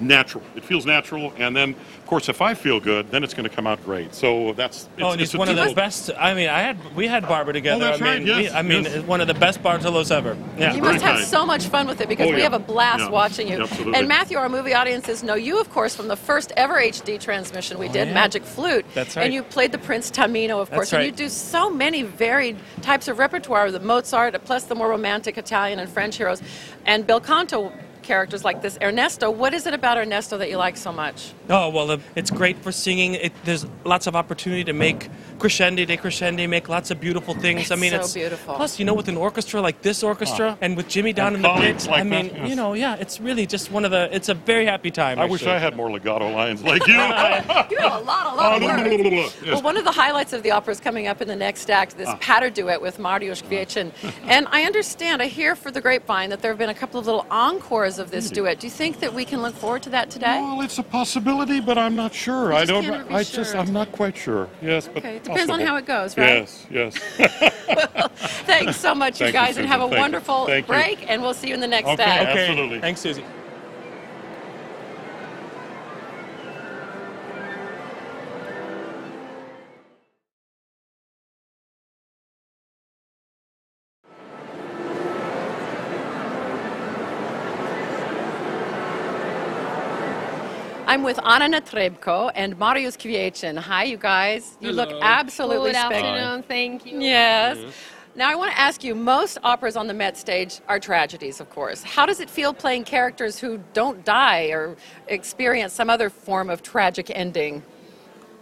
[SPEAKER 6] natural. It feels natural, and then, of course, if I feel good, then it's going to come out great. So that's. It's,
[SPEAKER 7] Oh, and
[SPEAKER 6] it's
[SPEAKER 7] he's
[SPEAKER 6] a
[SPEAKER 7] one of the best. I mean, I had we had Barbara oh, together.
[SPEAKER 6] Oh, that's
[SPEAKER 7] I mean,
[SPEAKER 6] right, yes,
[SPEAKER 7] we, I mean,
[SPEAKER 6] yes.
[SPEAKER 7] one of the best Bartolos ever. Yeah.
[SPEAKER 1] You must have so much fun with it because
[SPEAKER 6] Oh,
[SPEAKER 1] we have a blast
[SPEAKER 6] Yeah.
[SPEAKER 1] watching you.
[SPEAKER 6] Absolutely.
[SPEAKER 1] And Matthew, our movie audiences know you, of course, from the first ever HD transmission we oh, did,
[SPEAKER 7] yeah.
[SPEAKER 1] Magic Flute.
[SPEAKER 7] That's right.
[SPEAKER 1] And you played the Prince Tamino, of course.
[SPEAKER 7] That's
[SPEAKER 1] And you do so many varied types of repertoire, the Mozart, plus the more romantic Italian and French heroes. And Bel Canto characters like this Ernesto. What is it about Ernesto that you like so much?
[SPEAKER 7] Oh well, it's great for singing. It, there's lots of opportunity to make crescendi, decrescendi, make lots of beautiful things.
[SPEAKER 1] It's
[SPEAKER 7] I mean,
[SPEAKER 1] so
[SPEAKER 7] it's
[SPEAKER 1] beautiful.
[SPEAKER 7] Plus, you know, with an orchestra like this orchestra, and with Jimmy down
[SPEAKER 6] And
[SPEAKER 7] in the
[SPEAKER 6] colleagues
[SPEAKER 7] pit,
[SPEAKER 6] like
[SPEAKER 7] I mean,
[SPEAKER 6] that, yes.
[SPEAKER 7] you know, yeah, it's really just one of the. It's a very happy time.
[SPEAKER 6] I wish. I had more legato lines like you.
[SPEAKER 1] You have a lot, a lot of words.
[SPEAKER 6] Yes.
[SPEAKER 1] Well, one of the highlights of the opera is coming up in the next act,
[SPEAKER 6] Ah.
[SPEAKER 1] this patter duet with Mariusz Kwiecin. and I understand, I hear for the grapevine that there have been a couple of little encores because of this duet. Do you think that we can look forward to that today?
[SPEAKER 6] Well, it's a possibility, but I'm not sure. I don't.
[SPEAKER 1] can't ever be
[SPEAKER 6] I just. I'm not quite sure. Yes, but
[SPEAKER 1] Okay, it depends on how it goes, right?
[SPEAKER 6] Yes, yes.
[SPEAKER 1] Thanks so much, you
[SPEAKER 6] Thank you,
[SPEAKER 1] guys, and have a
[SPEAKER 6] Thank
[SPEAKER 1] wonderful
[SPEAKER 6] Thank you.
[SPEAKER 1] break, and we'll see you in the next
[SPEAKER 6] Okay,
[SPEAKER 1] act.
[SPEAKER 6] okay. Absolutely.
[SPEAKER 7] Thanks, Susie.
[SPEAKER 1] I'm with Anna Netrebko and Marius Kwiecin. Hi, you guys. You look
[SPEAKER 7] Hello.
[SPEAKER 1] absolutely
[SPEAKER 5] Good
[SPEAKER 1] spectacular.
[SPEAKER 5] afternoon, thank you.
[SPEAKER 1] Yes. Now, I want to ask you most operas on the Met stage are tragedies, of course. How does it feel playing characters who don't die or experience some other form of tragic ending?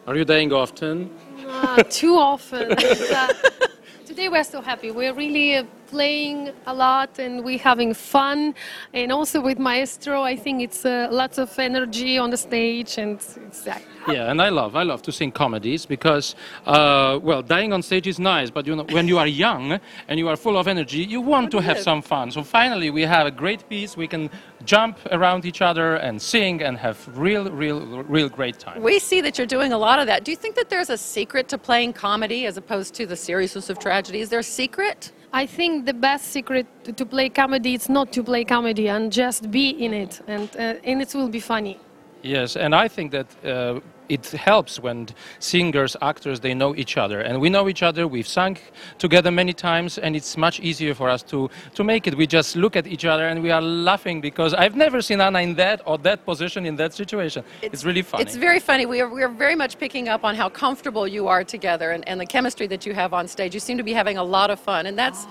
[SPEAKER 4] Are you dying often?
[SPEAKER 5] Uh, too often. Today we're so happy. We're really uh, playing a lot and we're having fun. And also with Maestro, I think it's uh, lots of energy on the stage and it's
[SPEAKER 4] Yeah, and I love I love to sing comedies because uh, well, dying on stage is nice, but you know when you are young and you are full of energy, you want to have some fun. So finally, we have a great piece. We can jump around each other and sing and have real, real, real great time.
[SPEAKER 1] We see that you're doing a lot of that. Do you think that there's a secret to playing comedy as opposed to the seriousness of tragedy? Is there a secret?
[SPEAKER 5] I think the best secret to- to play comedy is not to play comedy and just be in it, and uh, and it will be funny.
[SPEAKER 4] Yes, and I think that uh, it helps when singers, actors, they know each other, and we know each other. We've sung together many times, and it's much easier for us to to make it. We just look at each other and we are laughing because I've never seen Anna in that or that position in that situation. It's, really funny.
[SPEAKER 1] It's very funny. We are, we are very much picking up on how comfortable you are together and, and the chemistry that you have on stage. You seem to be having a lot of fun, and that's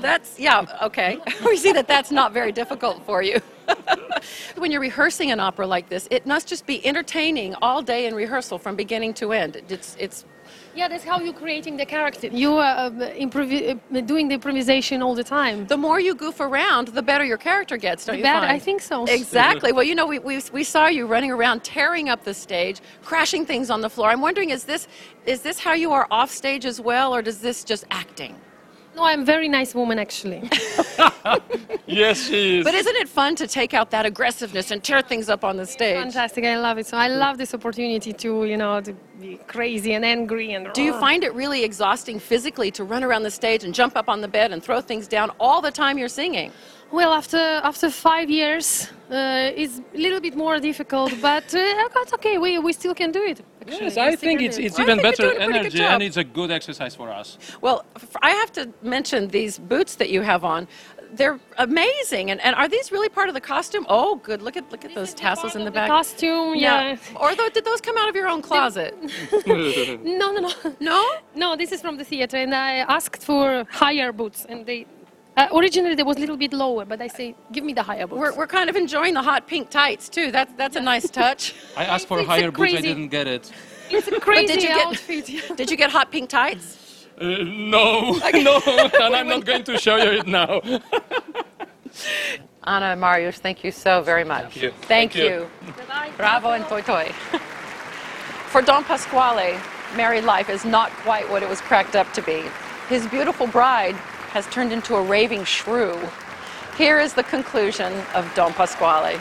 [SPEAKER 1] that's yeah okay. we see that that's not very difficult for you. when you're rehearsing an opera like this, it must just be entertaining all day in rehearsal from beginning to end. It's it's
[SPEAKER 5] Yeah, that's how you're creating the character. You are um, improvi- uh, doing the improvisation all the time.
[SPEAKER 1] the more you goof around, the better your character gets, don't
[SPEAKER 5] The
[SPEAKER 1] you
[SPEAKER 5] better-
[SPEAKER 1] find?
[SPEAKER 5] I think so.
[SPEAKER 1] Exactly. Well, you know, we, we, we saw you running around, tearing up the stage, crashing things on the floor. I'm wondering, is this is this how you are off stage as well, or does this just acting?
[SPEAKER 5] No, I'm a very nice woman actually.
[SPEAKER 4] yes, she is.
[SPEAKER 1] But isn't it fun to take out that aggressiveness and tear things up on the stage?
[SPEAKER 5] Fantastic, I love it. So I love this opportunity to, you know, to be crazy and angry and.
[SPEAKER 1] Do you find it really exhausting physically to run around the stage and jump up on the bed and throw things down all the time you're singing?
[SPEAKER 5] Well, after after five years, uh, it's a little bit more difficult, but uh, that's okay. We we still can do it. Actually.
[SPEAKER 4] Yes, I think it's it's even
[SPEAKER 1] think
[SPEAKER 4] better
[SPEAKER 1] doing a pretty good
[SPEAKER 4] energy and it's a good exercise for us.
[SPEAKER 1] Well, f- I have to mention these boots that you have on. They're amazing, and, and are these really part of the costume? Oh, good! Look at look at those tassels in the back.
[SPEAKER 5] costume. Yeah.
[SPEAKER 1] Or tho- did those come out of your own closet?
[SPEAKER 5] No, no, no.
[SPEAKER 1] No.
[SPEAKER 5] No, this is from the theater, and I asked for higher boots, and they. Uh, originally, they was a little bit lower, but I say, give me the higher boots.
[SPEAKER 1] We're, we're kind of enjoying the hot pink tights too. That's that's a nice touch.
[SPEAKER 4] I asked for
[SPEAKER 5] It's a
[SPEAKER 4] higher boots, I didn't get it.
[SPEAKER 5] it's a crazy
[SPEAKER 1] you get-
[SPEAKER 5] outfit. yeah.
[SPEAKER 1] Did you get hot pink tights?
[SPEAKER 4] Uh, no, no, and I'm not going to show you it now.
[SPEAKER 1] Anna and Mariusz, thank you so very much.
[SPEAKER 4] Thank you.
[SPEAKER 1] Thank
[SPEAKER 4] Thank you.
[SPEAKER 1] you. Bravo and toi toi. For Don Pasquale, married life is not quite what it was cracked up to be. His beautiful bride has turned into a raving shrew. Here is the conclusion of Don Pasquale.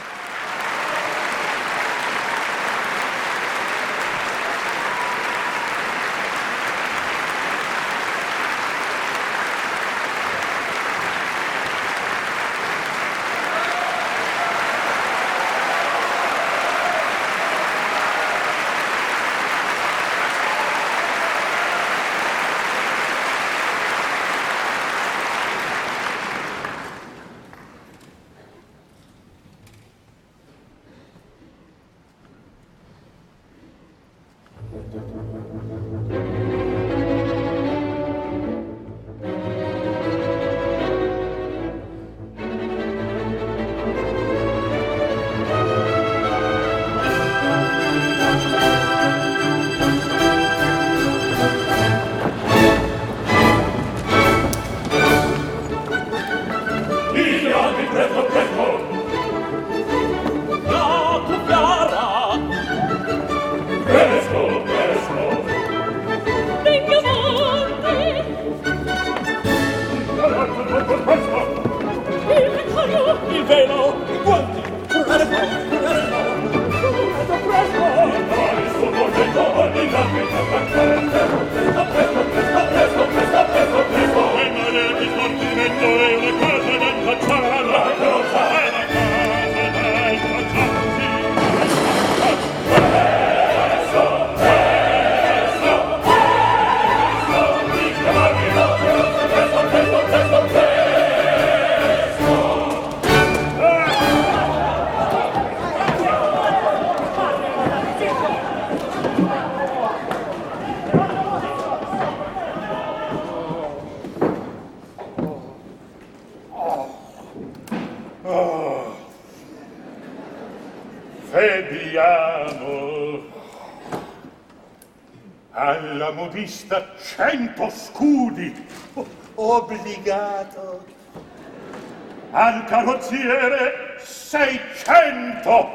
[SPEAKER 2] Carrozziere seicento.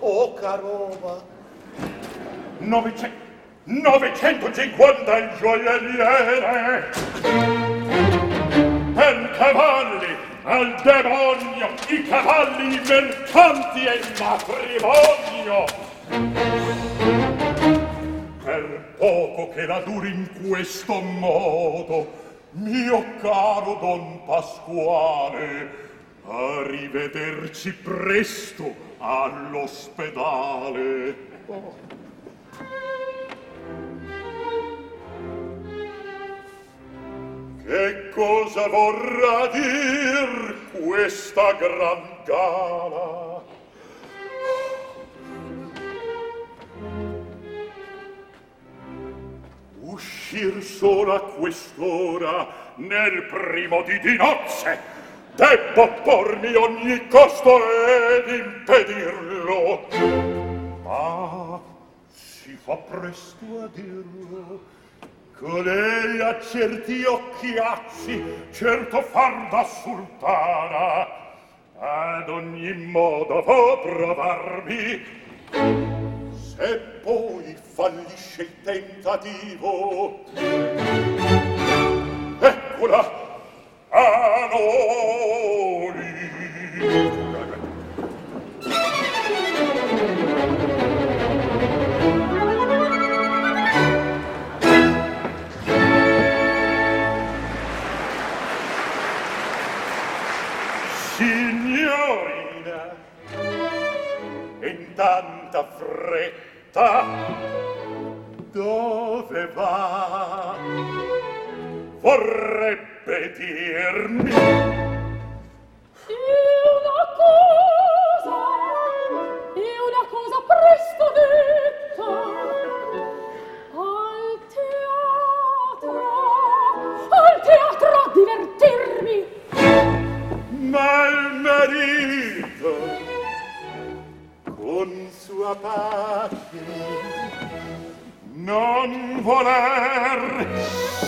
[SPEAKER 8] Poca roba.
[SPEAKER 2] Novecento. Novecentocinquanta il gioielliere. Per cavalli, al demonio, i cavalli, i mercanti e il matrimonio. Per poco che la duri in questo modo, mio caro Don Pasquale, arrivederci presto all'ospedale. Che cosa vorrà dir questa gran gala? Uscir sola quest'ora nel primo di di nozze debbo pormi ogni costo ed impedirlo. Ma si fa presto a dirlo Colei ha certi occhiacci, certo far da sultana. Ad ogni modo può provarmi. Se poi fallisce il tentativo, eccola, signorina in tanta fretta dove va? Vorrebbe pedirmi.
[SPEAKER 5] E una cosa e una cosa presto detta. Al teatro al teatro a divertirmi.
[SPEAKER 2] Ma il marito con sua pace non voler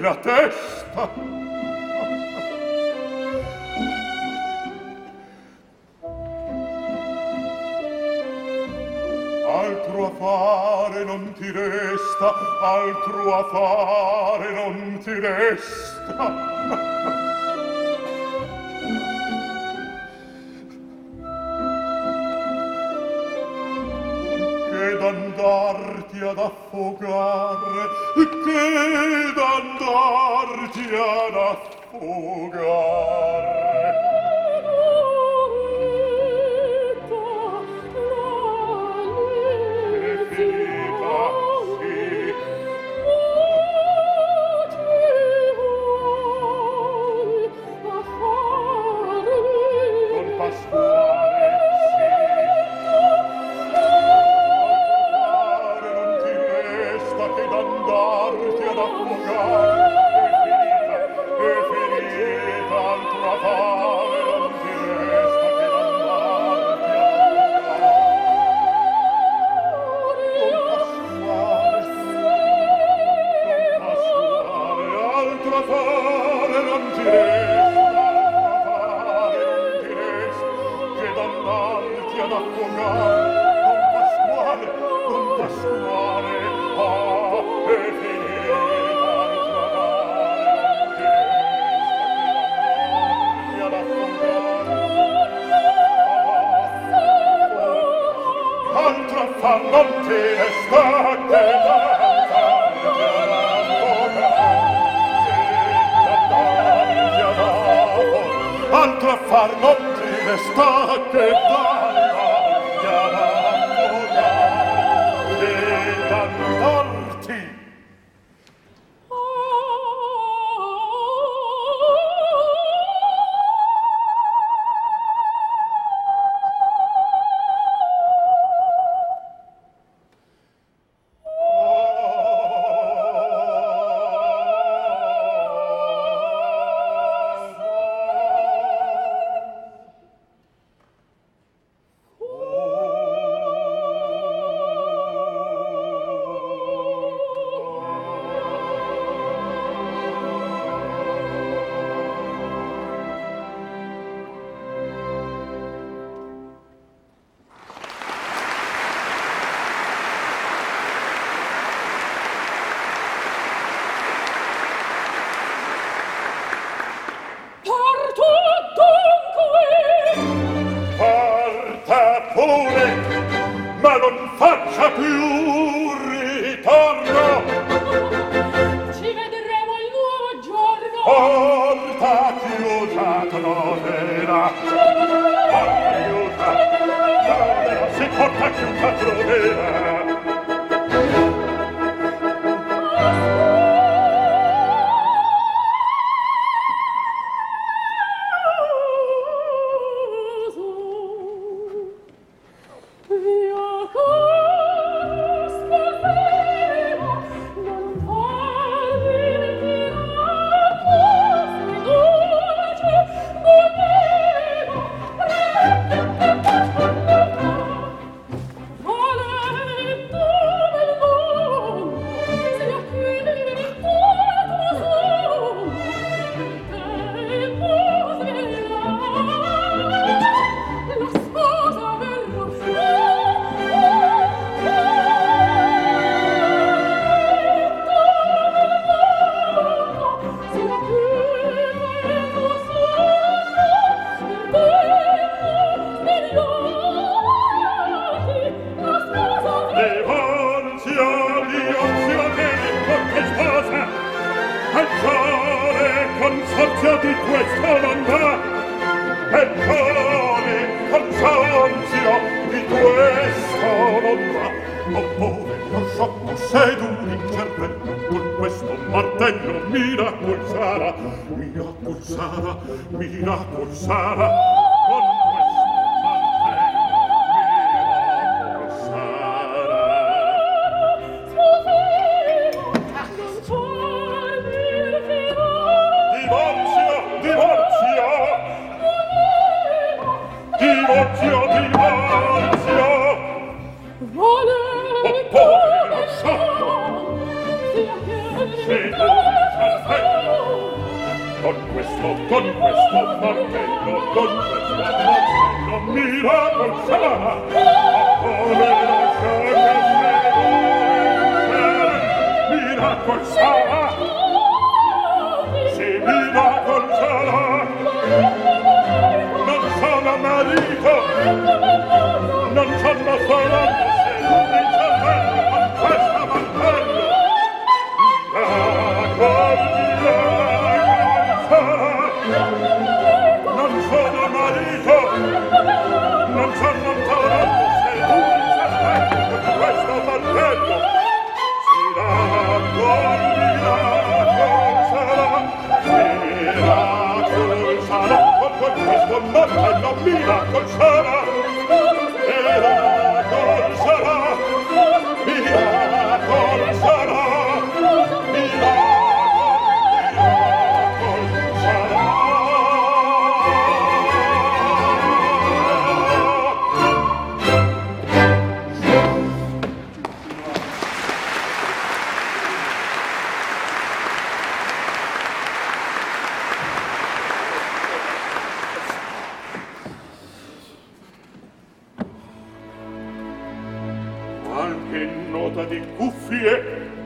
[SPEAKER 2] La testa! Altro a fare non ti resta, altro a fare non ti resta. ad affogare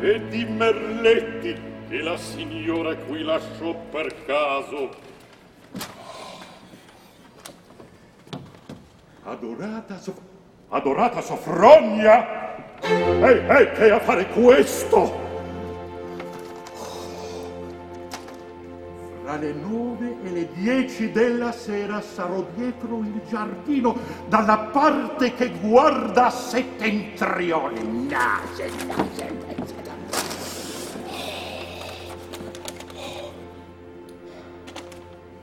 [SPEAKER 2] e di merletti che la signora qui lasciò per caso. Adorata Sof... Adorata Sofronia! Ehi, ehi, che a fare questo? Fra le nove e le dieci della sera sarò dietro il giardino dalla parte che guarda settentrione. Nase, nase, nase.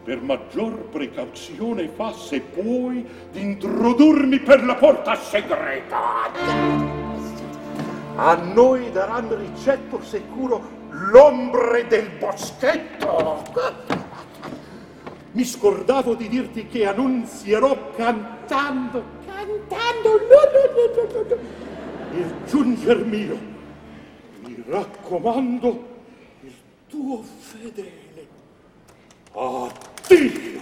[SPEAKER 2] Per maggior precauzione fa se puoi di introdurmi per la porta segreta. A noi daranno ricetto sicuro l'ombre del boschetto. Mi scordavo di dirti che annunzierò cantando, cantando, no, no, no, il giunger mio. Mi raccomando, il tuo fedele. Dio!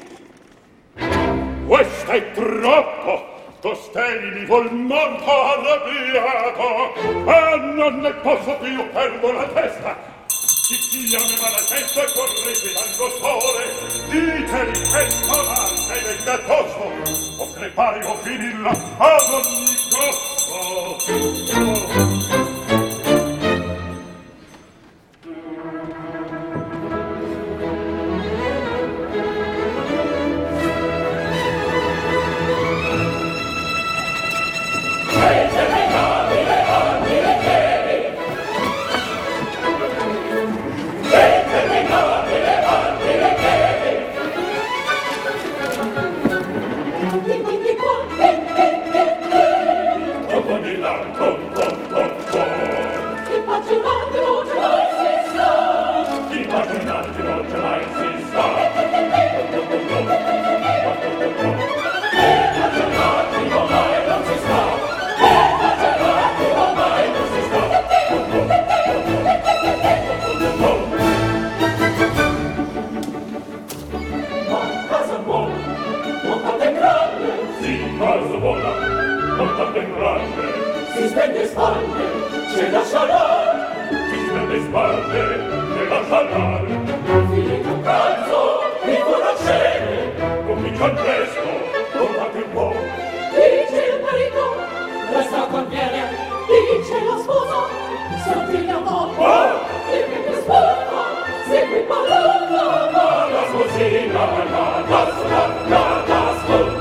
[SPEAKER 2] Questo è troppo! Costelli mi vuol morto arrabbiato! Ah, non ne posso più, perdo la testa! Chi sia me mala testa e correte dal dottore! Diteli che stonante è vendatoso! O crepare o finirla ad ogni costo!
[SPEAKER 5] Oh. spende spalle ce la scialar
[SPEAKER 2] chi spende spalle ce la scialar
[SPEAKER 5] figli d'un calzo mi conoscere
[SPEAKER 2] comincian presto contate un po'
[SPEAKER 5] dice il marito resta con viene dice la sposa senti la mamma
[SPEAKER 2] oh!
[SPEAKER 5] e mi rispondo segui parlando la sposina la la la la la
[SPEAKER 4] la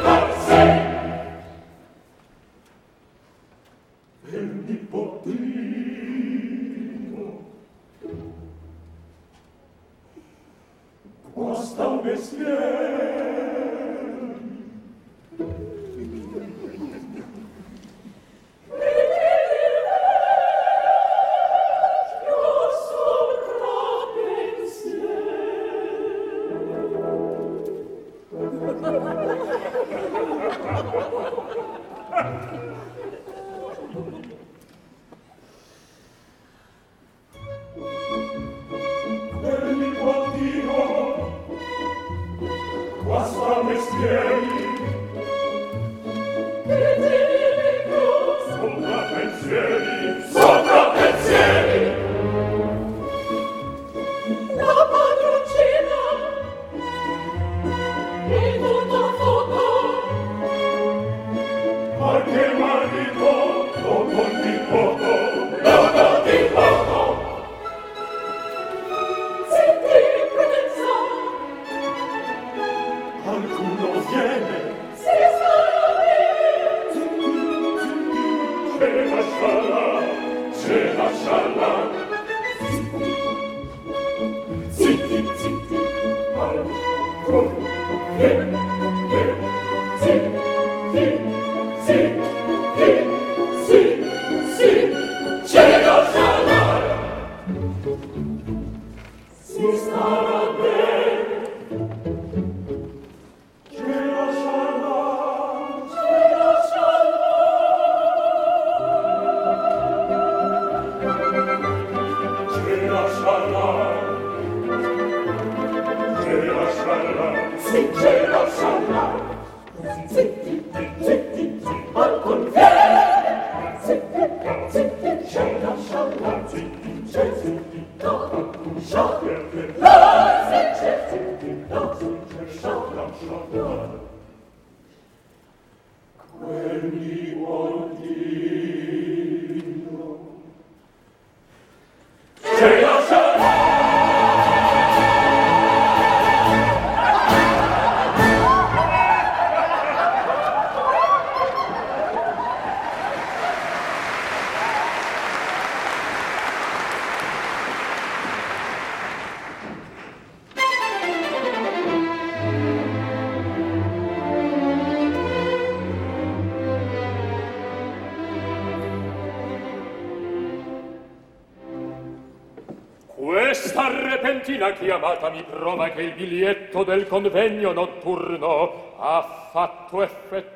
[SPEAKER 4] mattina chiamatami prova che il biglietto del convegno notturno ha fatto effetto.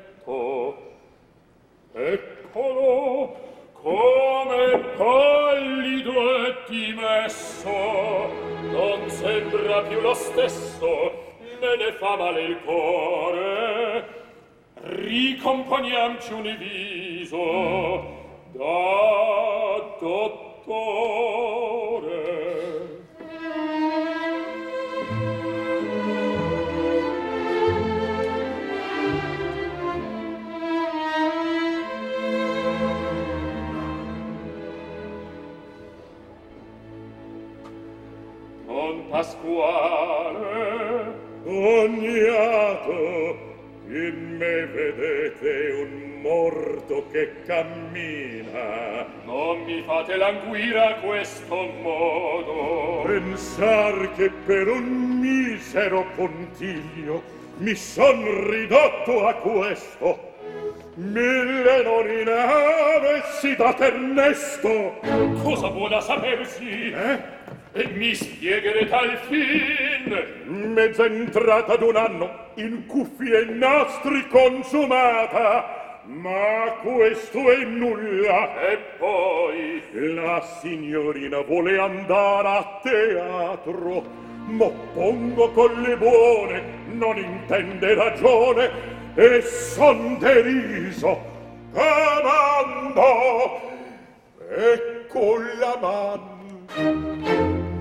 [SPEAKER 4] questo
[SPEAKER 2] mille non in avessi da ternesto
[SPEAKER 4] cosa buona sapersi
[SPEAKER 2] eh?
[SPEAKER 4] e mi spiegherete al fin
[SPEAKER 2] mezza entrata d'un anno in cuffie e nastri consumata Ma questo è nulla.
[SPEAKER 4] E poi?
[SPEAKER 2] La signorina vuole andare a teatro. M'oppongo con le buone, non intende ragione e son deriso amando e con la man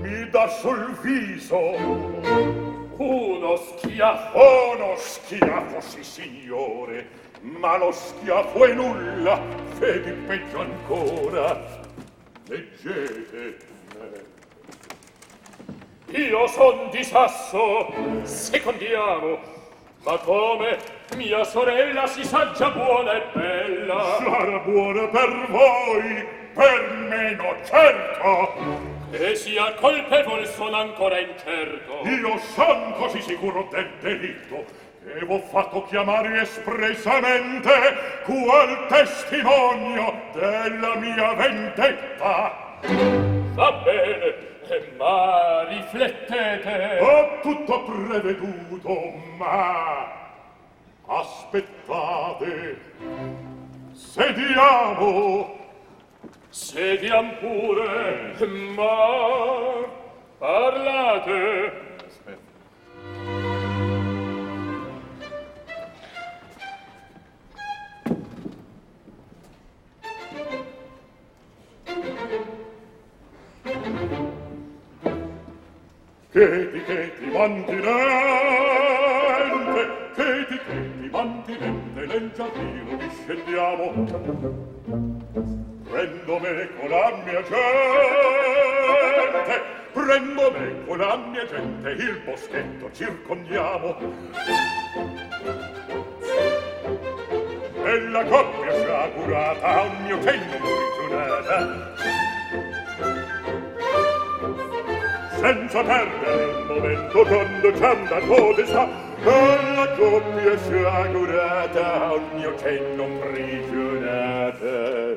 [SPEAKER 2] mi dà sul viso.
[SPEAKER 4] Uno schiaffo
[SPEAKER 2] uno schiaffo sì signore ma lo schiaffo è nulla vedi peggio ancora. Leggete.
[SPEAKER 4] Io son di sasso, secondiamo, Ma come? Mia sorella si saggia buona e bella.
[SPEAKER 2] Sarà buona per voi, per me no certo.
[SPEAKER 4] E sia colpevol sono ancora incerto.
[SPEAKER 2] Io son così sicuro del delitto che v'ho fatto chiamare espressamente qual testimonio della mia vendetta.
[SPEAKER 4] Va bene, ma riflettete!
[SPEAKER 2] Ho tutto preveduto, ma aspettate. Sediamo!
[SPEAKER 4] Sediam pure, ma parlate!
[SPEAKER 2] Aspetta. di che ti mantinente, cheti, cheti, mantinente, nel giardino discendiamo. Prendo me con la mia gente, prendo me con la mia gente, il boschetto circondiamo. E la coppia sciagurata a un mio cenno ritornata, senza perdere un momento quando tanta podestà per la coppia sciagurata a un mio cenno prigionata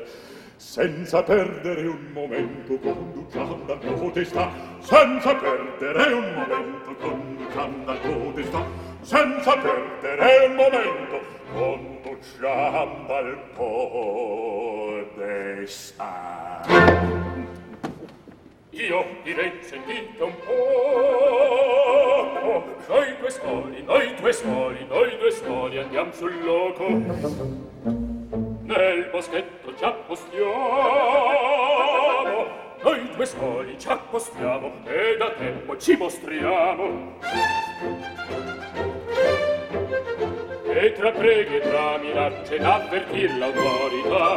[SPEAKER 2] senza perdere un momento conduciam da potestà senza perdere un momento conduciam da potestà senza perdere un momento conduciam dal podestà
[SPEAKER 4] io direi sentite un poco. Noi due soli, noi due soli, noi due soli andiamo sul loco. Nel boschetto ci appostiamo noi due soli ci appostiamo e da tempo ci mostriamo. E tra preghi e tra minacce d'avvertir l'autorità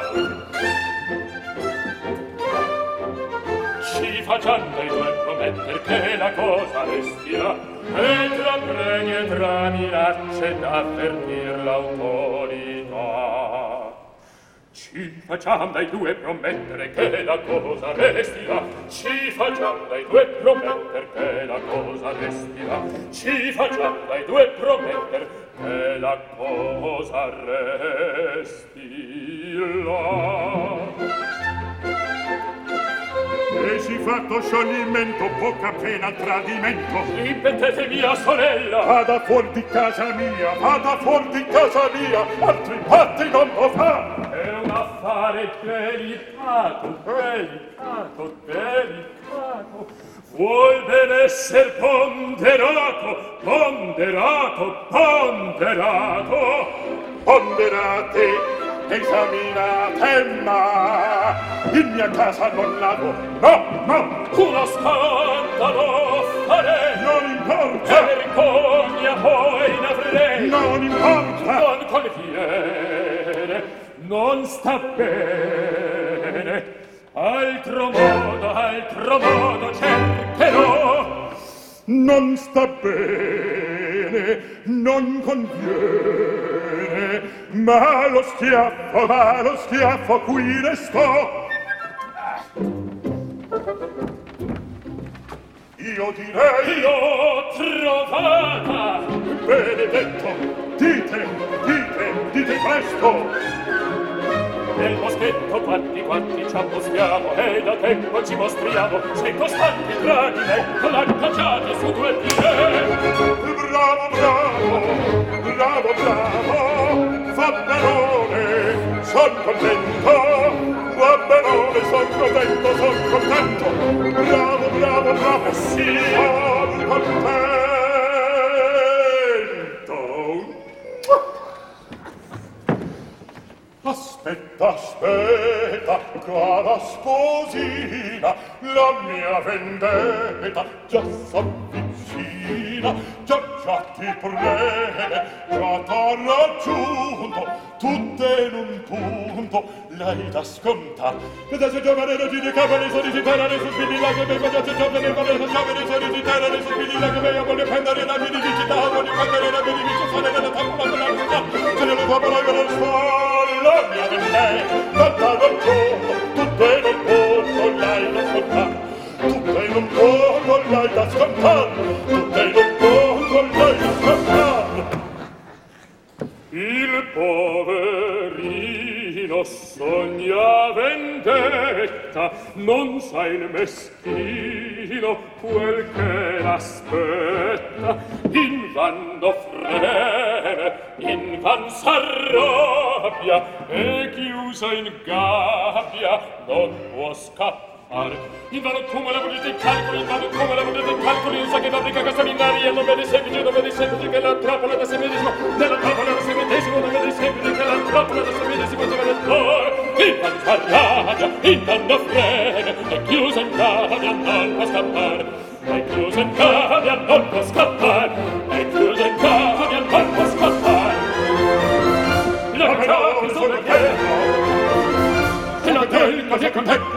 [SPEAKER 4] ci facciamo i due prometter che la cosa resterà e tra pregni e tra minacce d'avvertir l'autorità. Ci facciamo dai due promettere che la cosa resterà. Ci facciamo dai due prometter che la cosa resterà. Ci facciamo dai due prometter che la cosa resterà.
[SPEAKER 2] E si fatto scioglimento, poca pena tradimento.
[SPEAKER 4] Ripetete mia sorella.
[SPEAKER 2] Vada fuor di casa mia, vada fuor di casa mia, altri patti non lo fa.
[SPEAKER 4] È un affare delicato, delicato, delicato. Vuol ben esser ponderato, ponderato, ponderato.
[SPEAKER 2] Ponderate examina tema in mia casa non l'ago. No no.
[SPEAKER 4] Uno scandalo fare.
[SPEAKER 2] Non importa.
[SPEAKER 4] E vergogna poi n'avrei
[SPEAKER 2] non importa.
[SPEAKER 4] Non conviene non sta bene. Altro modo altro modo cercherò
[SPEAKER 2] non sta bene, non conviene, ma lo schiaffo, ma lo schiaffo qui restò. Io direi
[SPEAKER 4] l'ho trovata!
[SPEAKER 2] Benedetto, dite, dite, dite presto!
[SPEAKER 4] nel moschetto quanti quanti ci appostiamo e da tempo ci mostriamo se costanti draghi ecco la cacciato su due piede.
[SPEAKER 2] Bravo bravo bravo bravo Fabberone son contento Fabberone son contento son contento. Bravo bravo bravo sì son contento. Aspetta, aspetta, cara sposina, la mia vendetta già s'avvicina mattina già già ti preme già t'ho raggiunto tutte in un punto l'hai da scontar ed da se giovane non ti ricava le sorrisi terra le sospiri la che per se giovane le parole sognave le sorrisi terra le sospiri la che veia voglio prendere la mia divinità voglio prendere la mia divinità sono nella tavola della mia vita se ne lo fa per la mia la mia di me tanta raggiunto tutte in un punto l'hai da scontar Tutte in un po' con l'alta scampan Tutte in un po' con l'alta scampan
[SPEAKER 4] Il poverino sogna vendetta Non sa il meschino quel che l'aspetta. In vando freme, in van s'arrabbia E chiusa in gabbia non può scappare fare in vano come la volete calcoli, in vano come la volete calcoli, calcolo io che fabbrica castellinaria non vede semplice non vede semplice che la trappola da se medesimo nella trappola da se medesimo non vede semplice che la trappola da se medesimo si vede l'or, in vano fa in vano frega è chiusa in rabbia non può scappare è chiusa in rabbia non può scappare è chiusa in rabbia non può scappare. La parola sono dietro, e la
[SPEAKER 2] telca si è contenta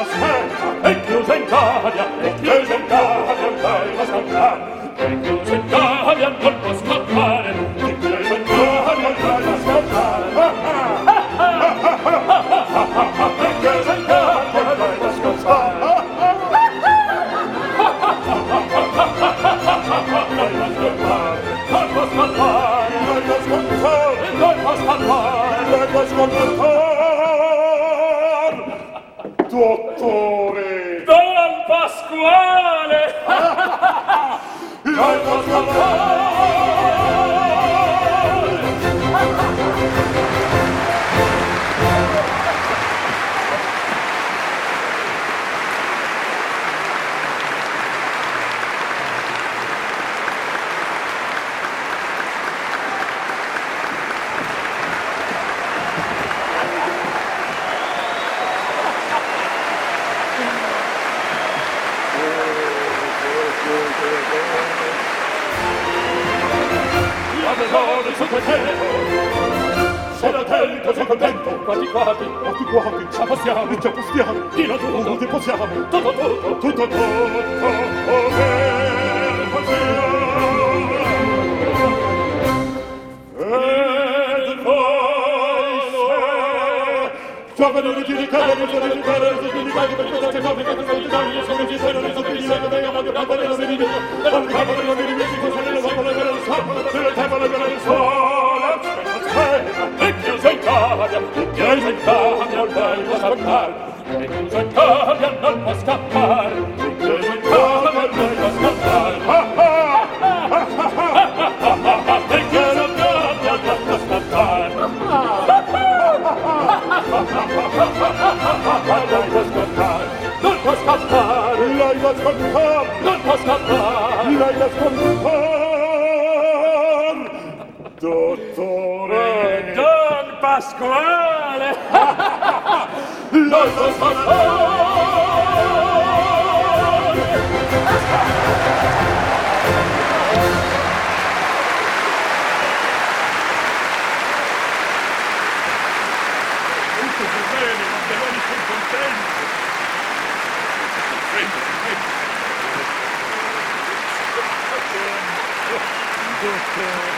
[SPEAKER 4] è chiusa in Italia, è chiusa in Italia, un bello scappare, è chiusa in Italia, un colpo scappare, è chiusa in Italia, un bello scappare, è chiusa in Italia, un bello scappare, Let's go, let's go, let's go, let's
[SPEAKER 2] go,
[SPEAKER 4] let's go, let's go, let's Golgotha, cantare sul contento Sono attento, sono contento Quanti quanti, quanti quasi Ci possiamo. Ci possiamo. Dillo tutto tutto, deposiamo Tutto tutto. Tutto tutto Tutto tutto Ecco il giocare, non può scappare, das Kontor, non può scappar. Mi das Kontor, dottore. Oh, Don Pasquale.
[SPEAKER 2] Loi das Kontor. Thank you.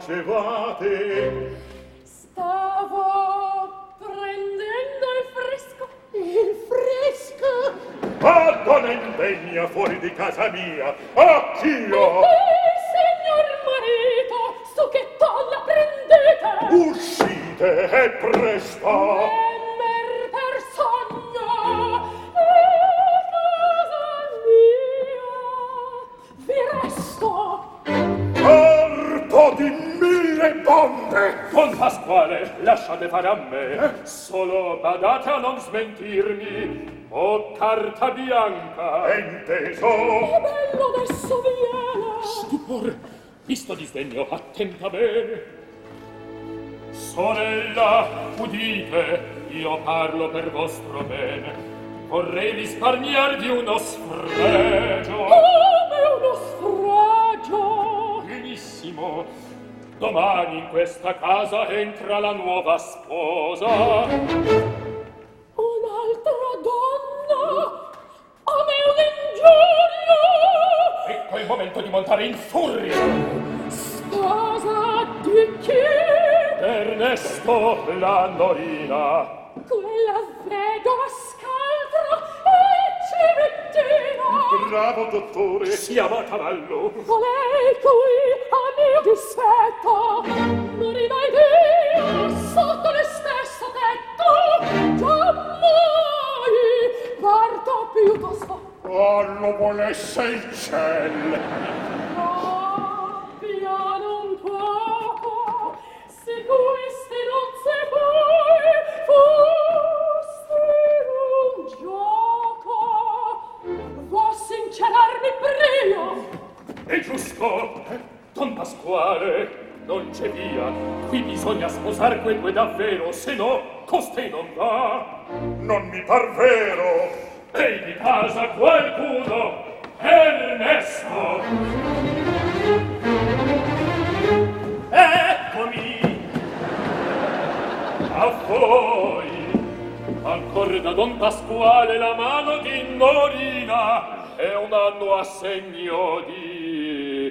[SPEAKER 2] facevate?
[SPEAKER 5] Stavo prendendo il fresco. Il fresco?
[SPEAKER 2] Ah, donna indegna, fuori di casa mia! Occhio!
[SPEAKER 5] Eh, eh, signor marito, su che tolla prendete?
[SPEAKER 2] Uscite,
[SPEAKER 5] e
[SPEAKER 4] presto! Eh. grande fare a me solo badate a non smentirmi o carta bianca
[SPEAKER 2] è inteso
[SPEAKER 5] Che bello adesso viene
[SPEAKER 4] stupor visto disdegno attenta bene Sorella, udite, io parlo per vostro bene. Vorrei risparmiarvi uno sfregio.
[SPEAKER 5] Come uno sfregio?
[SPEAKER 4] Benissimo. Domani in questa casa entra la nuova sposa.
[SPEAKER 5] Un'altra donna. A me un'ingiuria.
[SPEAKER 4] Ecco il momento di montare in furia.
[SPEAKER 5] Sposa di chi?
[SPEAKER 4] Ernesto la Norina.
[SPEAKER 5] Quella civettina.
[SPEAKER 2] Bravo dottore,
[SPEAKER 4] siamo a cavallo.
[SPEAKER 5] Colei qui a mio dispetto! moriva ed sotto le stesso tetto. Già mai parto più tosto.
[SPEAKER 2] Oh, lo volesse il ciel.
[SPEAKER 5] Oh, piano un poco, sicuro Dio!
[SPEAKER 4] È giusto, Don Pasquale, non c'è via, qui bisogna sposar quei due davvero, se no costei non va.
[SPEAKER 2] Non mi par vero!
[SPEAKER 4] Ehi di casa qualcuno, Ernesto! Eccomi! A voi! Ancora da Don Pasquale la mano di Norina! è un anno a segno di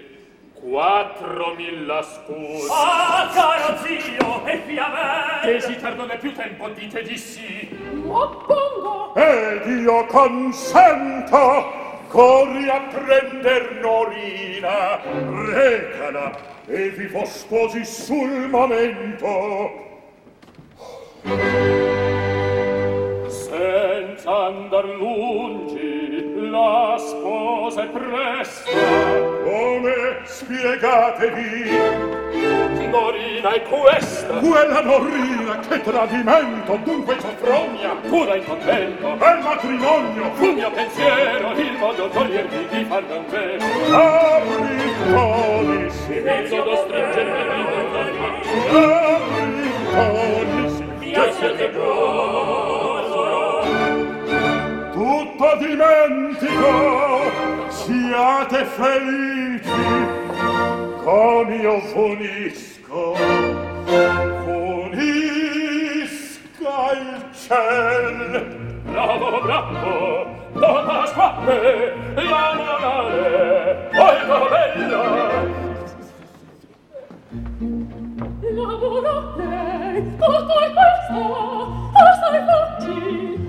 [SPEAKER 4] quattro mila scudi.
[SPEAKER 9] Ah, caro zio, e fiamme!
[SPEAKER 4] Desitar non è più tempo, dite di sì.
[SPEAKER 5] M'oppongo!
[SPEAKER 2] Ed io consento! Corri a prender Norina, recala, e vi sposi sul momento.
[SPEAKER 4] Senza andar lungi, la sposa è presto.
[SPEAKER 2] Come spiegatevi?
[SPEAKER 4] Norina è questa.
[SPEAKER 2] Quella Norina che tradimento dunque soffrogna.
[SPEAKER 4] Pura in convento
[SPEAKER 2] e matrimonio.
[SPEAKER 4] Fu mio pensiero il modo togliervi di far da un vero.
[SPEAKER 2] Arriconi
[SPEAKER 4] silenzio da stringermi
[SPEAKER 2] Arriconi silenzio
[SPEAKER 4] che vuoi
[SPEAKER 2] troppo dimentico siate felici come io funisco funisca il ciel.
[SPEAKER 4] Bravo bravo non ma squappe la morale oico bella
[SPEAKER 5] la lei, tutto è questo, sto
[SPEAKER 4] sto sto